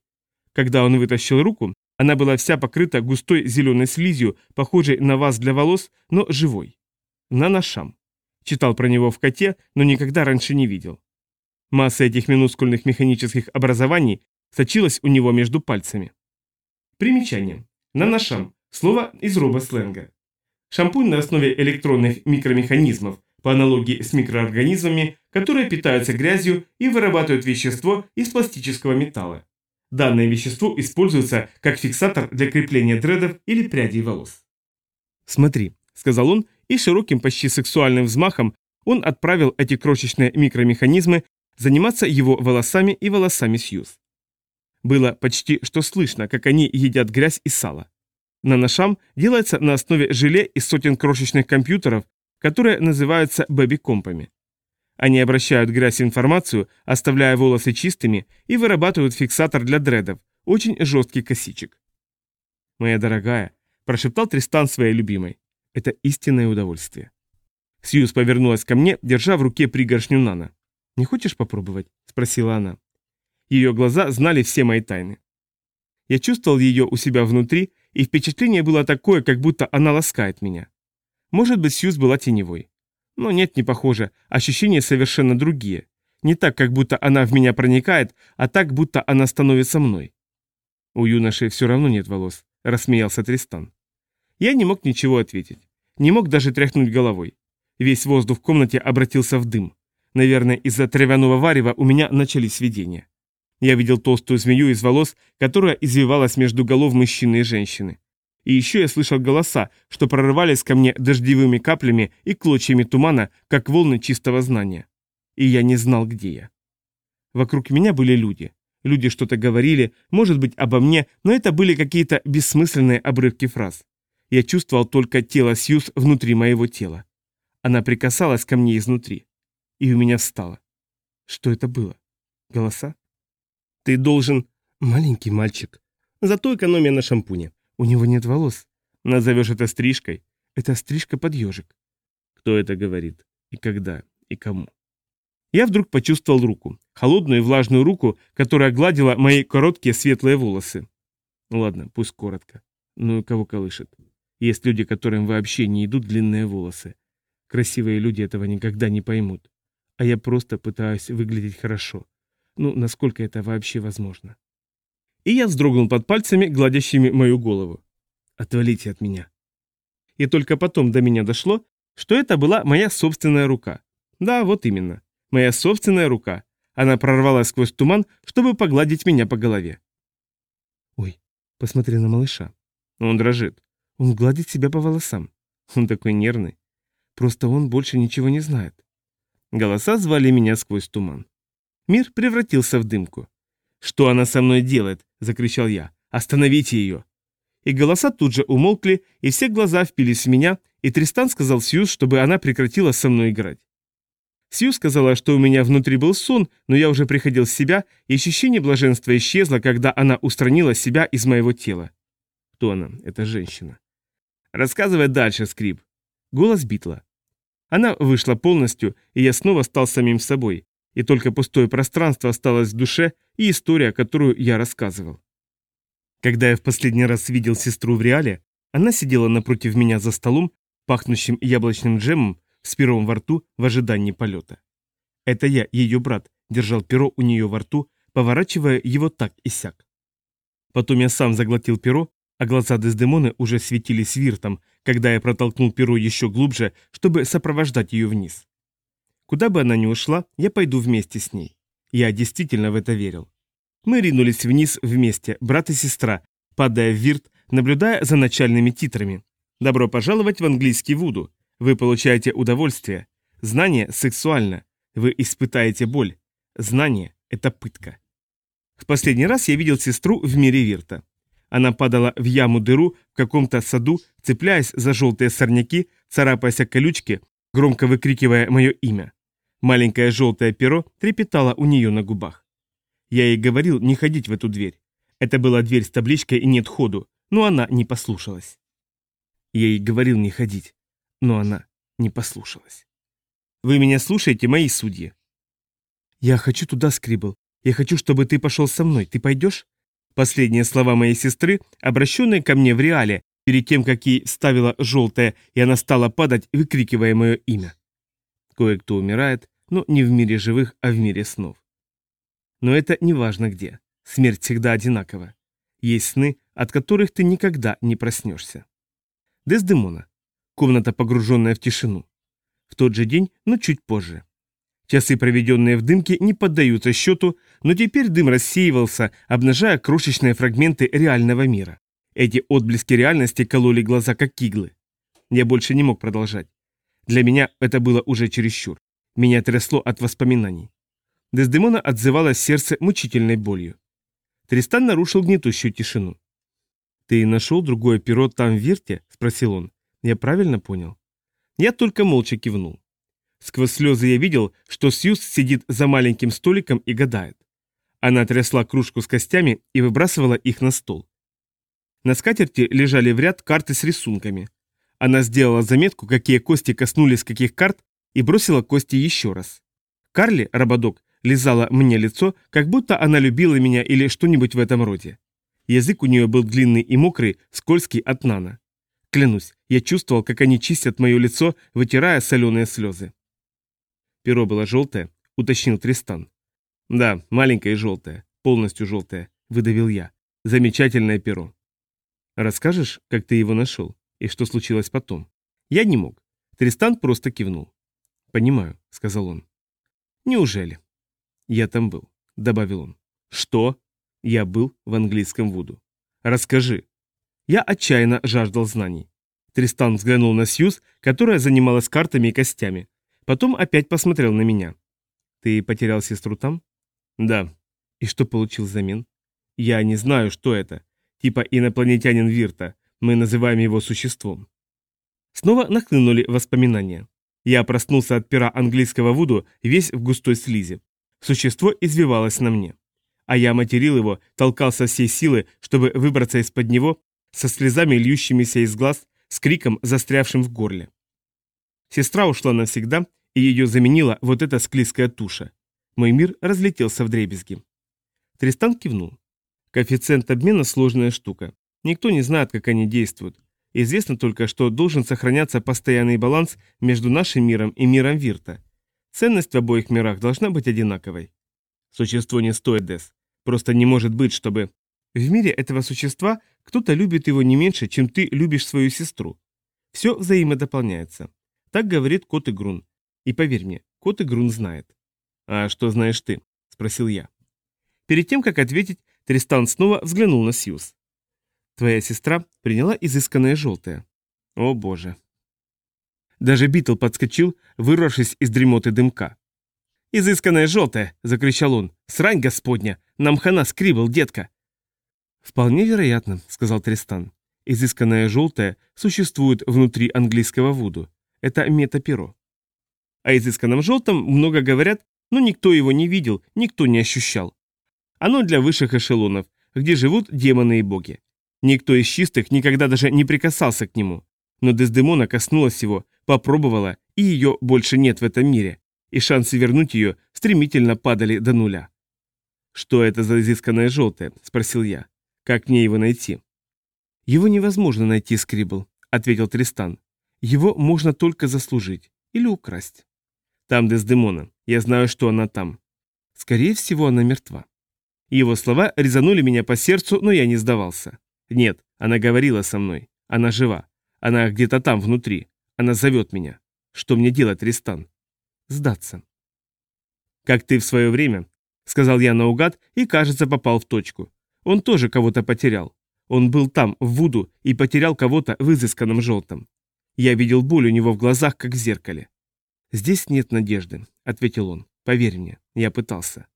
Когда он вытащил руку, она была вся покрыта густой зеленой слизью, похожей на вас для волос, но живой. На нашам. Читал про него в коте, но никогда раньше не видел. Масса этих минускульных механических образований сочилась у него между пальцами. Примечание. Наношам. Слово из робосленга. Шампунь на основе электронных микромеханизмов, по аналогии с микроорганизмами, которые питаются грязью и вырабатывают вещество из пластического металла. Данное вещество используется как фиксатор для крепления дредов или прядей волос. «Смотри», — сказал он, и широким почти сексуальным взмахом он отправил эти крошечные микромеханизмы заниматься его волосами и волосами Сьюз. Было почти что слышно, как они едят грязь и сало. Наношам делается на основе желе из сотен крошечных компьютеров, которые называются бэби-компами. Они обращают грязь в информацию, оставляя волосы чистыми, и вырабатывают фиксатор для дредов, очень жесткий косичек. «Моя дорогая», – прошептал Тристан своей любимой, – «это истинное удовольствие». Сьюз повернулась ко мне, держа в руке пригоршню Нана. «Не хочешь попробовать?» – спросила она. Ее глаза знали все мои тайны. Я чувствовал ее у себя внутри, и впечатление было такое, как будто она ласкает меня. Может быть, Сьюз была теневой. Но нет, не похоже, ощущения совершенно другие. Не так, как будто она в меня проникает, а так, будто она становится мной. У юноши все равно нет волос, рассмеялся Тристан. Я не мог ничего ответить. Не мог даже тряхнуть головой. Весь воздух в комнате обратился в дым. Наверное, из-за травяного варева у меня начались видения. Я видел толстую змею из волос, которая извивалась между голов мужчины и женщины. И еще я слышал голоса, что прорывались ко мне дождевыми каплями и клочьями тумана, как волны чистого знания. И я не знал, где я. Вокруг меня были люди. Люди что-то говорили, может быть, обо мне, но это были какие-то бессмысленные обрывки фраз. Я чувствовал только тело Сьюз внутри моего тела. Она прикасалась ко мне изнутри. И у меня встало. Что это было? Голоса? Ты должен... Маленький мальчик. Зато экономия на шампуне. У него нет волос. Назовешь это стрижкой? Это стрижка под ежик. Кто это говорит? И когда? И кому? Я вдруг почувствовал руку. Холодную и влажную руку, которая гладила мои короткие светлые волосы. Ладно, пусть коротко. Ну и кого колышет? Есть люди, которым вообще не идут длинные волосы. Красивые люди этого никогда не поймут. А я просто пытаюсь выглядеть хорошо. Ну, насколько это вообще возможно? И я вздрогнул под пальцами, гладящими мою голову. Отвалите от меня. И только потом до меня дошло, что это была моя собственная рука. Да, вот именно. Моя собственная рука. Она прорвалась сквозь туман, чтобы погладить меня по голове. Ой, посмотри на малыша. Он дрожит. Он гладит себя по волосам. Он такой нервный. Просто он больше ничего не знает. Голоса звали меня сквозь туман. Мир превратился в дымку. «Что она со мной делает?» – закричал я. «Остановите ее!» И голоса тут же умолкли, и все глаза впились в меня, и Тристан сказал Сьюз, чтобы она прекратила со мной играть. Сью сказала, что у меня внутри был сон, но я уже приходил в себя, и ощущение блаженства исчезло, когда она устранила себя из моего тела. Кто она? Это женщина. Рассказывай дальше, Скрип. Голос Битла. Она вышла полностью, и я снова стал самим собой, и только пустое пространство осталось в душе и история, которую я рассказывал. Когда я в последний раз видел сестру в реале, она сидела напротив меня за столом, пахнущим яблочным джемом, с пером во рту в ожидании полета. Это я, ее брат, держал перо у нее во рту, поворачивая его так и сяк. Потом я сам заглотил перо, а глаза Дездемоны уже светились виртом, когда я протолкнул перо еще глубже, чтобы сопровождать ее вниз. Куда бы она ни ушла, я пойду вместе с ней. Я действительно в это верил. Мы ринулись вниз вместе, брат и сестра, падая в вирт, наблюдая за начальными титрами. Добро пожаловать в английский Вуду. Вы получаете удовольствие. Знание сексуально. Вы испытаете боль. Знание – это пытка. В последний раз я видел сестру в мире Вирта. Она падала в яму-дыру в каком-то саду, цепляясь за желтые сорняки, царапаясь о колючки, громко выкрикивая мое имя. Маленькое желтое перо трепетало у нее на губах. Я ей говорил не ходить в эту дверь. Это была дверь с табличкой и нет ходу, но она не послушалась. Я ей говорил не ходить но она не послушалась. «Вы меня слушаете, мои судьи?» «Я хочу туда, Скрибл. Я хочу, чтобы ты пошел со мной. Ты пойдешь?» Последние слова моей сестры, обращенные ко мне в реале, перед тем, как ей ставила желтое, и она стала падать, выкрикивая мое имя. Кое-кто умирает, но не в мире живых, а в мире снов. Но это не важно где. Смерть всегда одинакова. Есть сны, от которых ты никогда не проснешься. Дездемона, комната, погруженная в тишину. В тот же день, но чуть позже. Часы, проведенные в дымке, не поддаются счету, но теперь дым рассеивался, обнажая крошечные фрагменты реального мира. Эти отблески реальности кололи глаза, как иглы. Я больше не мог продолжать. Для меня это было уже чересчур. Меня трясло от воспоминаний. Дездемона отзывалось сердце мучительной болью. Тристан нарушил гнетущую тишину. «Ты нашел другое перо там в Вирте?» – спросил он. Я правильно понял? Я только молча кивнул. Сквозь слезы я видел, что Сьюз сидит за маленьким столиком и гадает. Она трясла кружку с костями и выбрасывала их на стол. На скатерти лежали в ряд карты с рисунками. Она сделала заметку, какие кости коснулись каких карт, и бросила кости еще раз. Карли, Рабадок, лизала мне лицо, как будто она любила меня или что-нибудь в этом роде. Язык у нее был длинный и мокрый, скользкий от нана. Клянусь, я чувствовал, как они чистят мое лицо, вытирая соленые слезы. Перо было желтое, уточнил Тристан. Да, маленькое и желтое, полностью желтое, выдавил я. Замечательное перо. Расскажешь, как ты его нашел и что случилось потом? Я не мог. Тристан просто кивнул. Понимаю, сказал он. Неужели? Я там был, добавил он. Что? Я был в английском Вуду. Расскажи, я отчаянно жаждал знаний. Тристан взглянул на Сьюз, которая занималась картами и костями. Потом опять посмотрел на меня. «Ты потерял сестру там?» «Да». «И что получил взамен?» «Я не знаю, что это. Типа инопланетянин Вирта. Мы называем его существом». Снова нахлынули воспоминания. Я проснулся от пера английского Вуду, весь в густой слизи. Существо извивалось на мне. А я материл его, толкался всей силы, чтобы выбраться из-под него со слезами, льющимися из глаз, с криком, застрявшим в горле. Сестра ушла навсегда, и ее заменила вот эта склизкая туша. Мой мир разлетелся в дребезги. Тристан кивнул. Коэффициент обмена – сложная штука. Никто не знает, как они действуют. Известно только, что должен сохраняться постоянный баланс между нашим миром и миром Вирта. Ценность в обоих мирах должна быть одинаковой. Существо не стоит, Дес. Просто не может быть, чтобы... В мире этого существа кто-то любит его не меньше, чем ты любишь свою сестру. Все взаимодополняется. Так говорит Кот и Грун. И поверь мне, Кот и Грун знает. «А что знаешь ты?» – спросил я. Перед тем, как ответить, Тристан снова взглянул на Сьюз. «Твоя сестра приняла изысканное желтое». «О боже». Даже Битл подскочил, вырвавшись из дремоты дымка. «Изысканное желтое!» – закричал он. «Срань господня! Нам хана скрибл, детка! «Вполне вероятно», — сказал Тристан. «Изысканное желтое существует внутри английского вуду. Это метаперо». О изысканном желтом много говорят, но никто его не видел, никто не ощущал. Оно для высших эшелонов, где живут демоны и боги. Никто из чистых никогда даже не прикасался к нему. Но Дездемона коснулась его, попробовала, и ее больше нет в этом мире, и шансы вернуть ее стремительно падали до нуля. «Что это за изысканное желтое?» – спросил я. «Как мне его найти?» «Его невозможно найти, Скрибл», – ответил Тристан. «Его можно только заслужить или украсть». «Там Дездемона. Я знаю, что она там». «Скорее всего, она мертва». Его слова резанули меня по сердцу, но я не сдавался. Нет, она говорила со мной. Она жива. Она где-то там, внутри. Она зовет меня. Что мне делать, Тристан? Сдаться. Как ты в свое время, сказал я наугад и, кажется, попал в точку. Он тоже кого-то потерял. Он был там, в Вуду, и потерял кого-то в изысканном желтом. Я видел боль у него в глазах, как в зеркале. «Здесь нет надежды», — ответил он. «Поверь мне, я пытался».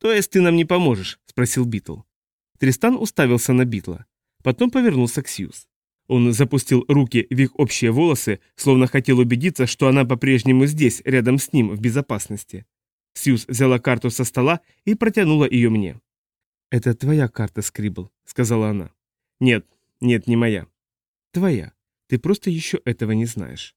«То есть ты нам не поможешь?» — спросил Битл. Тристан уставился на Битла. Потом повернулся к Сьюз. Он запустил руки в их общие волосы, словно хотел убедиться, что она по-прежнему здесь, рядом с ним, в безопасности. Сьюз взяла карту со стола и протянула ее мне. «Это твоя карта, Скрибл», — сказала она. «Нет, нет, не моя». «Твоя. Ты просто еще этого не знаешь».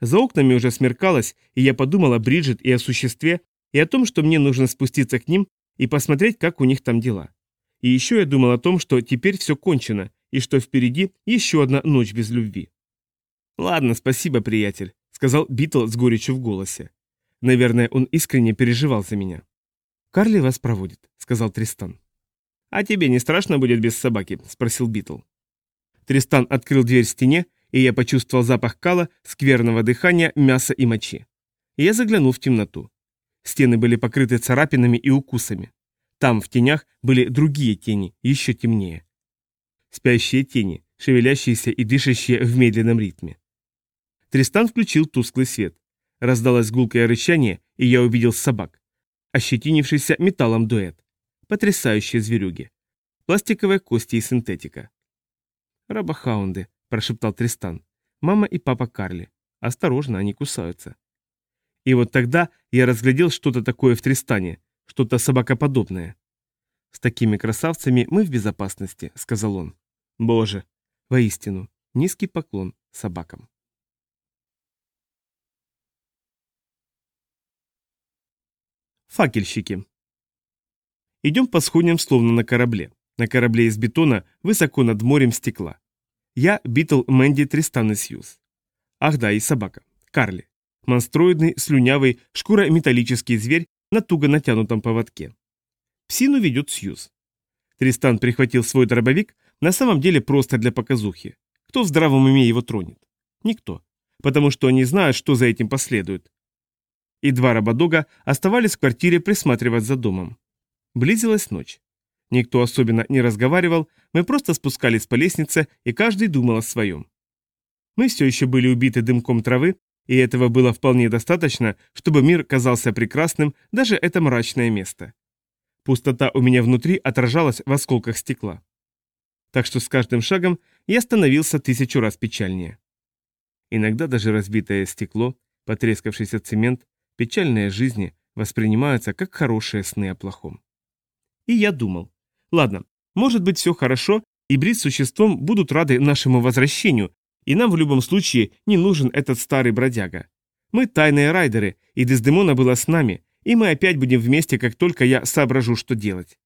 За окнами уже смеркалось, и я подумал о Бриджит и о существе, и о том, что мне нужно спуститься к ним и посмотреть, как у них там дела. И еще я думал о том, что теперь все кончено, и что впереди еще одна ночь без любви. «Ладно, спасибо, приятель», — сказал Битл с горечью в голосе. Наверное, он искренне переживал за меня. «Карли вас проводит», — сказал Тристан. «А тебе не страшно будет без собаки?» — спросил Битл. Тристан открыл дверь в стене, и я почувствовал запах кала, скверного дыхания, мяса и мочи. я заглянул в темноту. Стены были покрыты царапинами и укусами. Там, в тенях, были другие тени, еще темнее. Спящие тени, шевелящиеся и дышащие в медленном ритме. Тристан включил тусклый свет. Раздалось гулкое рычание, и я увидел собак. Ощетинившийся металлом дуэт. Потрясающие зверюги. Пластиковые кости и синтетика. «Рабахаунды», – прошептал Тристан. «Мама и папа Карли. Осторожно, они кусаются». И вот тогда я разглядел что-то такое в Тристане, что-то собакоподобное. «С такими красавцами мы в безопасности», — сказал он. «Боже, воистину, низкий поклон собакам». Факельщики. Идем по сходням словно на корабле. На корабле из бетона, высоко над морем стекла. Я Битл Мэнди Тристан и Сьюз. Ах да, и собака. Карли. Монстроидный, слюнявый, шкура-металлический зверь на туго натянутом поводке. Псину ведет Сьюз. Тристан прихватил свой дробовик, на самом деле просто для показухи. Кто в здравом уме его тронет? Никто. Потому что они знают, что за этим последует. И два рабодога оставались в квартире присматривать за домом. Близилась ночь. Никто особенно не разговаривал, мы просто спускались по лестнице, и каждый думал о своем. Мы все еще были убиты дымком травы, и этого было вполне достаточно, чтобы мир казался прекрасным, даже это мрачное место. Пустота у меня внутри отражалась в осколках стекла. Так что с каждым шагом я становился тысячу раз печальнее. Иногда даже разбитое стекло, потрескавшийся цемент, печальные жизни воспринимаются как хорошие сны о плохом. И я думал, ладно, может быть все хорошо, и Брит с существом будут рады нашему возвращению, и нам в любом случае не нужен этот старый бродяга. Мы тайные райдеры, и Дездемона была с нами, и мы опять будем вместе, как только я соображу, что делать.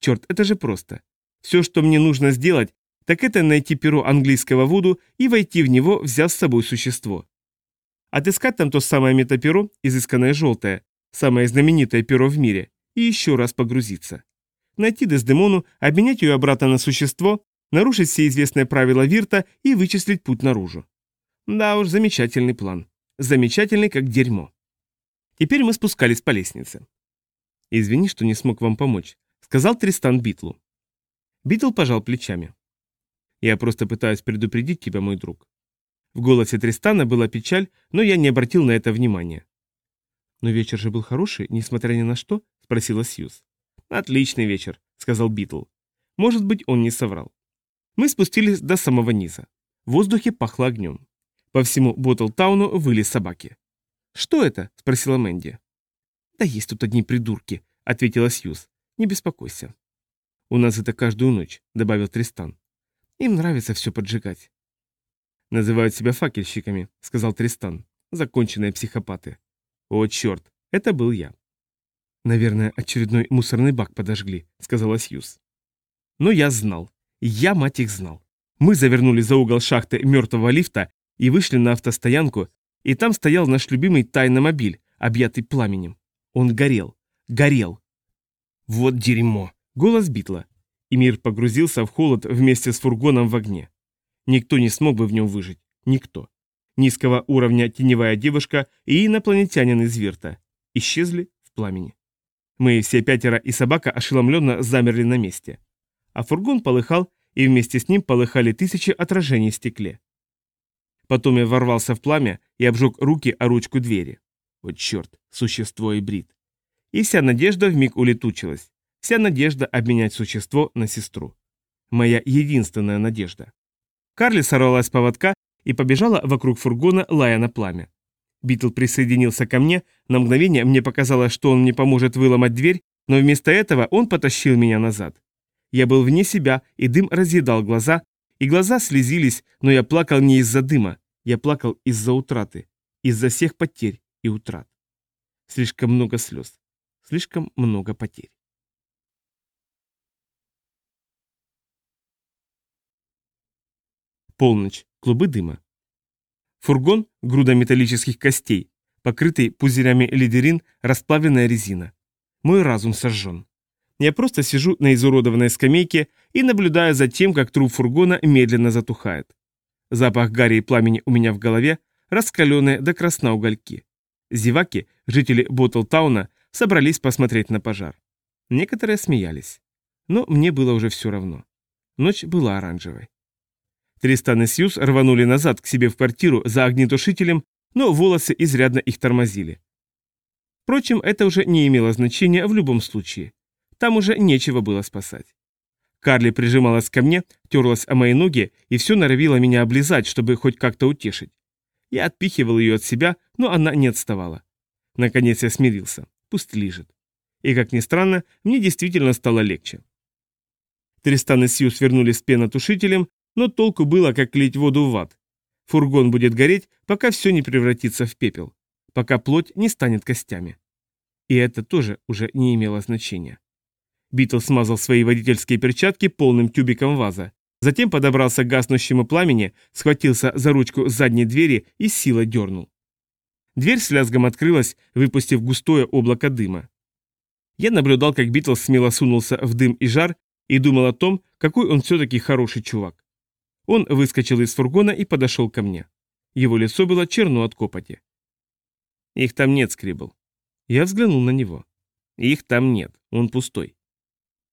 Черт, это же просто. Все, что мне нужно сделать, так это найти перо английского Вуду и войти в него, взяв с собой существо. Отыскать там то самое метаперо, изысканное желтое, самое знаменитое перо в мире, и еще раз погрузиться. Найти Дездемону, обменять ее обратно на существо, нарушить все известные правила Вирта и вычислить путь наружу. Да уж, замечательный план. Замечательный, как дерьмо. Теперь мы спускались по лестнице. «Извини, что не смог вам помочь», — сказал Тристан Битлу. Битл пожал плечами. «Я просто пытаюсь предупредить тебя, мой друг». В голосе Тристана была печаль, но я не обратил на это внимания. «Но вечер же был хороший, несмотря ни на что?» — спросила Сьюз. «Отличный вечер», — сказал Битл. Может быть, он не соврал. Мы спустились до самого низа. В воздухе пахло огнем. По всему Боттлтауну выли собаки. «Что это?» – спросила Мэнди. «Да есть тут одни придурки», – ответила Сьюз. «Не беспокойся». «У нас это каждую ночь», – добавил Тристан. «Им нравится все поджигать». «Называют себя факельщиками», — сказал Тристан. «Законченные психопаты». «О, черт, это был я». «Наверное, очередной мусорный бак подожгли», — сказала Сьюз. Но я знал. Я, мать их, знал. Мы завернули за угол шахты мертвого лифта и вышли на автостоянку, и там стоял наш любимый тайномобиль, объятый пламенем. Он горел. Горел. Вот дерьмо. Голос Битла. И мир погрузился в холод вместе с фургоном в огне. Никто не смог бы в нем выжить. Никто. Низкого уровня теневая девушка и инопланетянин из Вирта. Исчезли в пламени. Мы все пятеро и собака ошеломленно замерли на месте. А фургон полыхал, и вместе с ним полыхали тысячи отражений в стекле. Потом я ворвался в пламя и обжег руки о ручку двери. Вот черт, существо и брит. И вся надежда вмиг улетучилась. Вся надежда обменять существо на сестру. Моя единственная надежда. Карли сорвалась с поводка и побежала вокруг фургона, лая на пламя. Битл присоединился ко мне, на мгновение мне показалось, что он мне поможет выломать дверь, но вместо этого он потащил меня назад. Я был вне себя, и дым разъедал глаза, и глаза слезились, но я плакал не из-за дыма, я плакал из-за утраты, из-за всех потерь и утрат. Слишком много слез, слишком много потерь. Полночь. Клубы дыма. Фургон – груда металлических костей, покрытый пузырями лидерин, расплавленная резина. Мой разум сожжен. Я просто сижу на изуродованной скамейке и наблюдаю за тем, как труп фургона медленно затухает. Запах гари и пламени у меня в голове, раскаленные до красна угольки. Зеваки, жители Боттлтауна, собрались посмотреть на пожар. Некоторые смеялись. Но мне было уже все равно. Ночь была оранжевой. Тристан и Сьюз рванули назад к себе в квартиру за огнетушителем, но волосы изрядно их тормозили. Впрочем, это уже не имело значения в любом случае. Там уже нечего было спасать. Карли прижималась ко мне, терлась о мои ноги и все норовила меня облизать, чтобы хоть как-то утешить. Я отпихивал ее от себя, но она не отставала. Наконец я смирился. Пусть лежит. И, как ни странно, мне действительно стало легче. Тристан и Сьюз вернулись с пенотушителем, но толку было, как лить воду в ад. Фургон будет гореть, пока все не превратится в пепел, пока плоть не станет костями. И это тоже уже не имело значения. Битл смазал свои водительские перчатки полным тюбиком ваза. Затем подобрался к гаснущему пламени, схватился за ручку задней двери и с силой дернул. Дверь с лязгом открылась, выпустив густое облако дыма. Я наблюдал, как Битлз смело сунулся в дым и жар, и думал о том, какой он все-таки хороший чувак. Он выскочил из фургона и подошел ко мне. Его лицо было черно от копоти. «Их там нет, Скрибл». Я взглянул на него. «Их там нет, он пустой».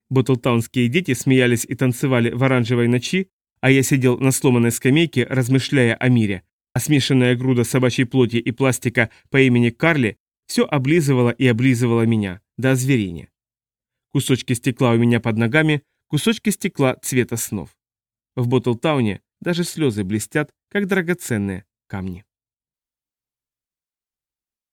Боттлтаунские дети смеялись и танцевали в оранжевой ночи, а я сидел на сломанной скамейке, размышляя о мире, а смешанная груда собачьей плоти и пластика по имени Карли все облизывала и облизывала меня, до озверения. Кусочки стекла у меня под ногами, кусочки стекла цвета снов. В Боттлтауне даже слезы блестят, как драгоценные камни.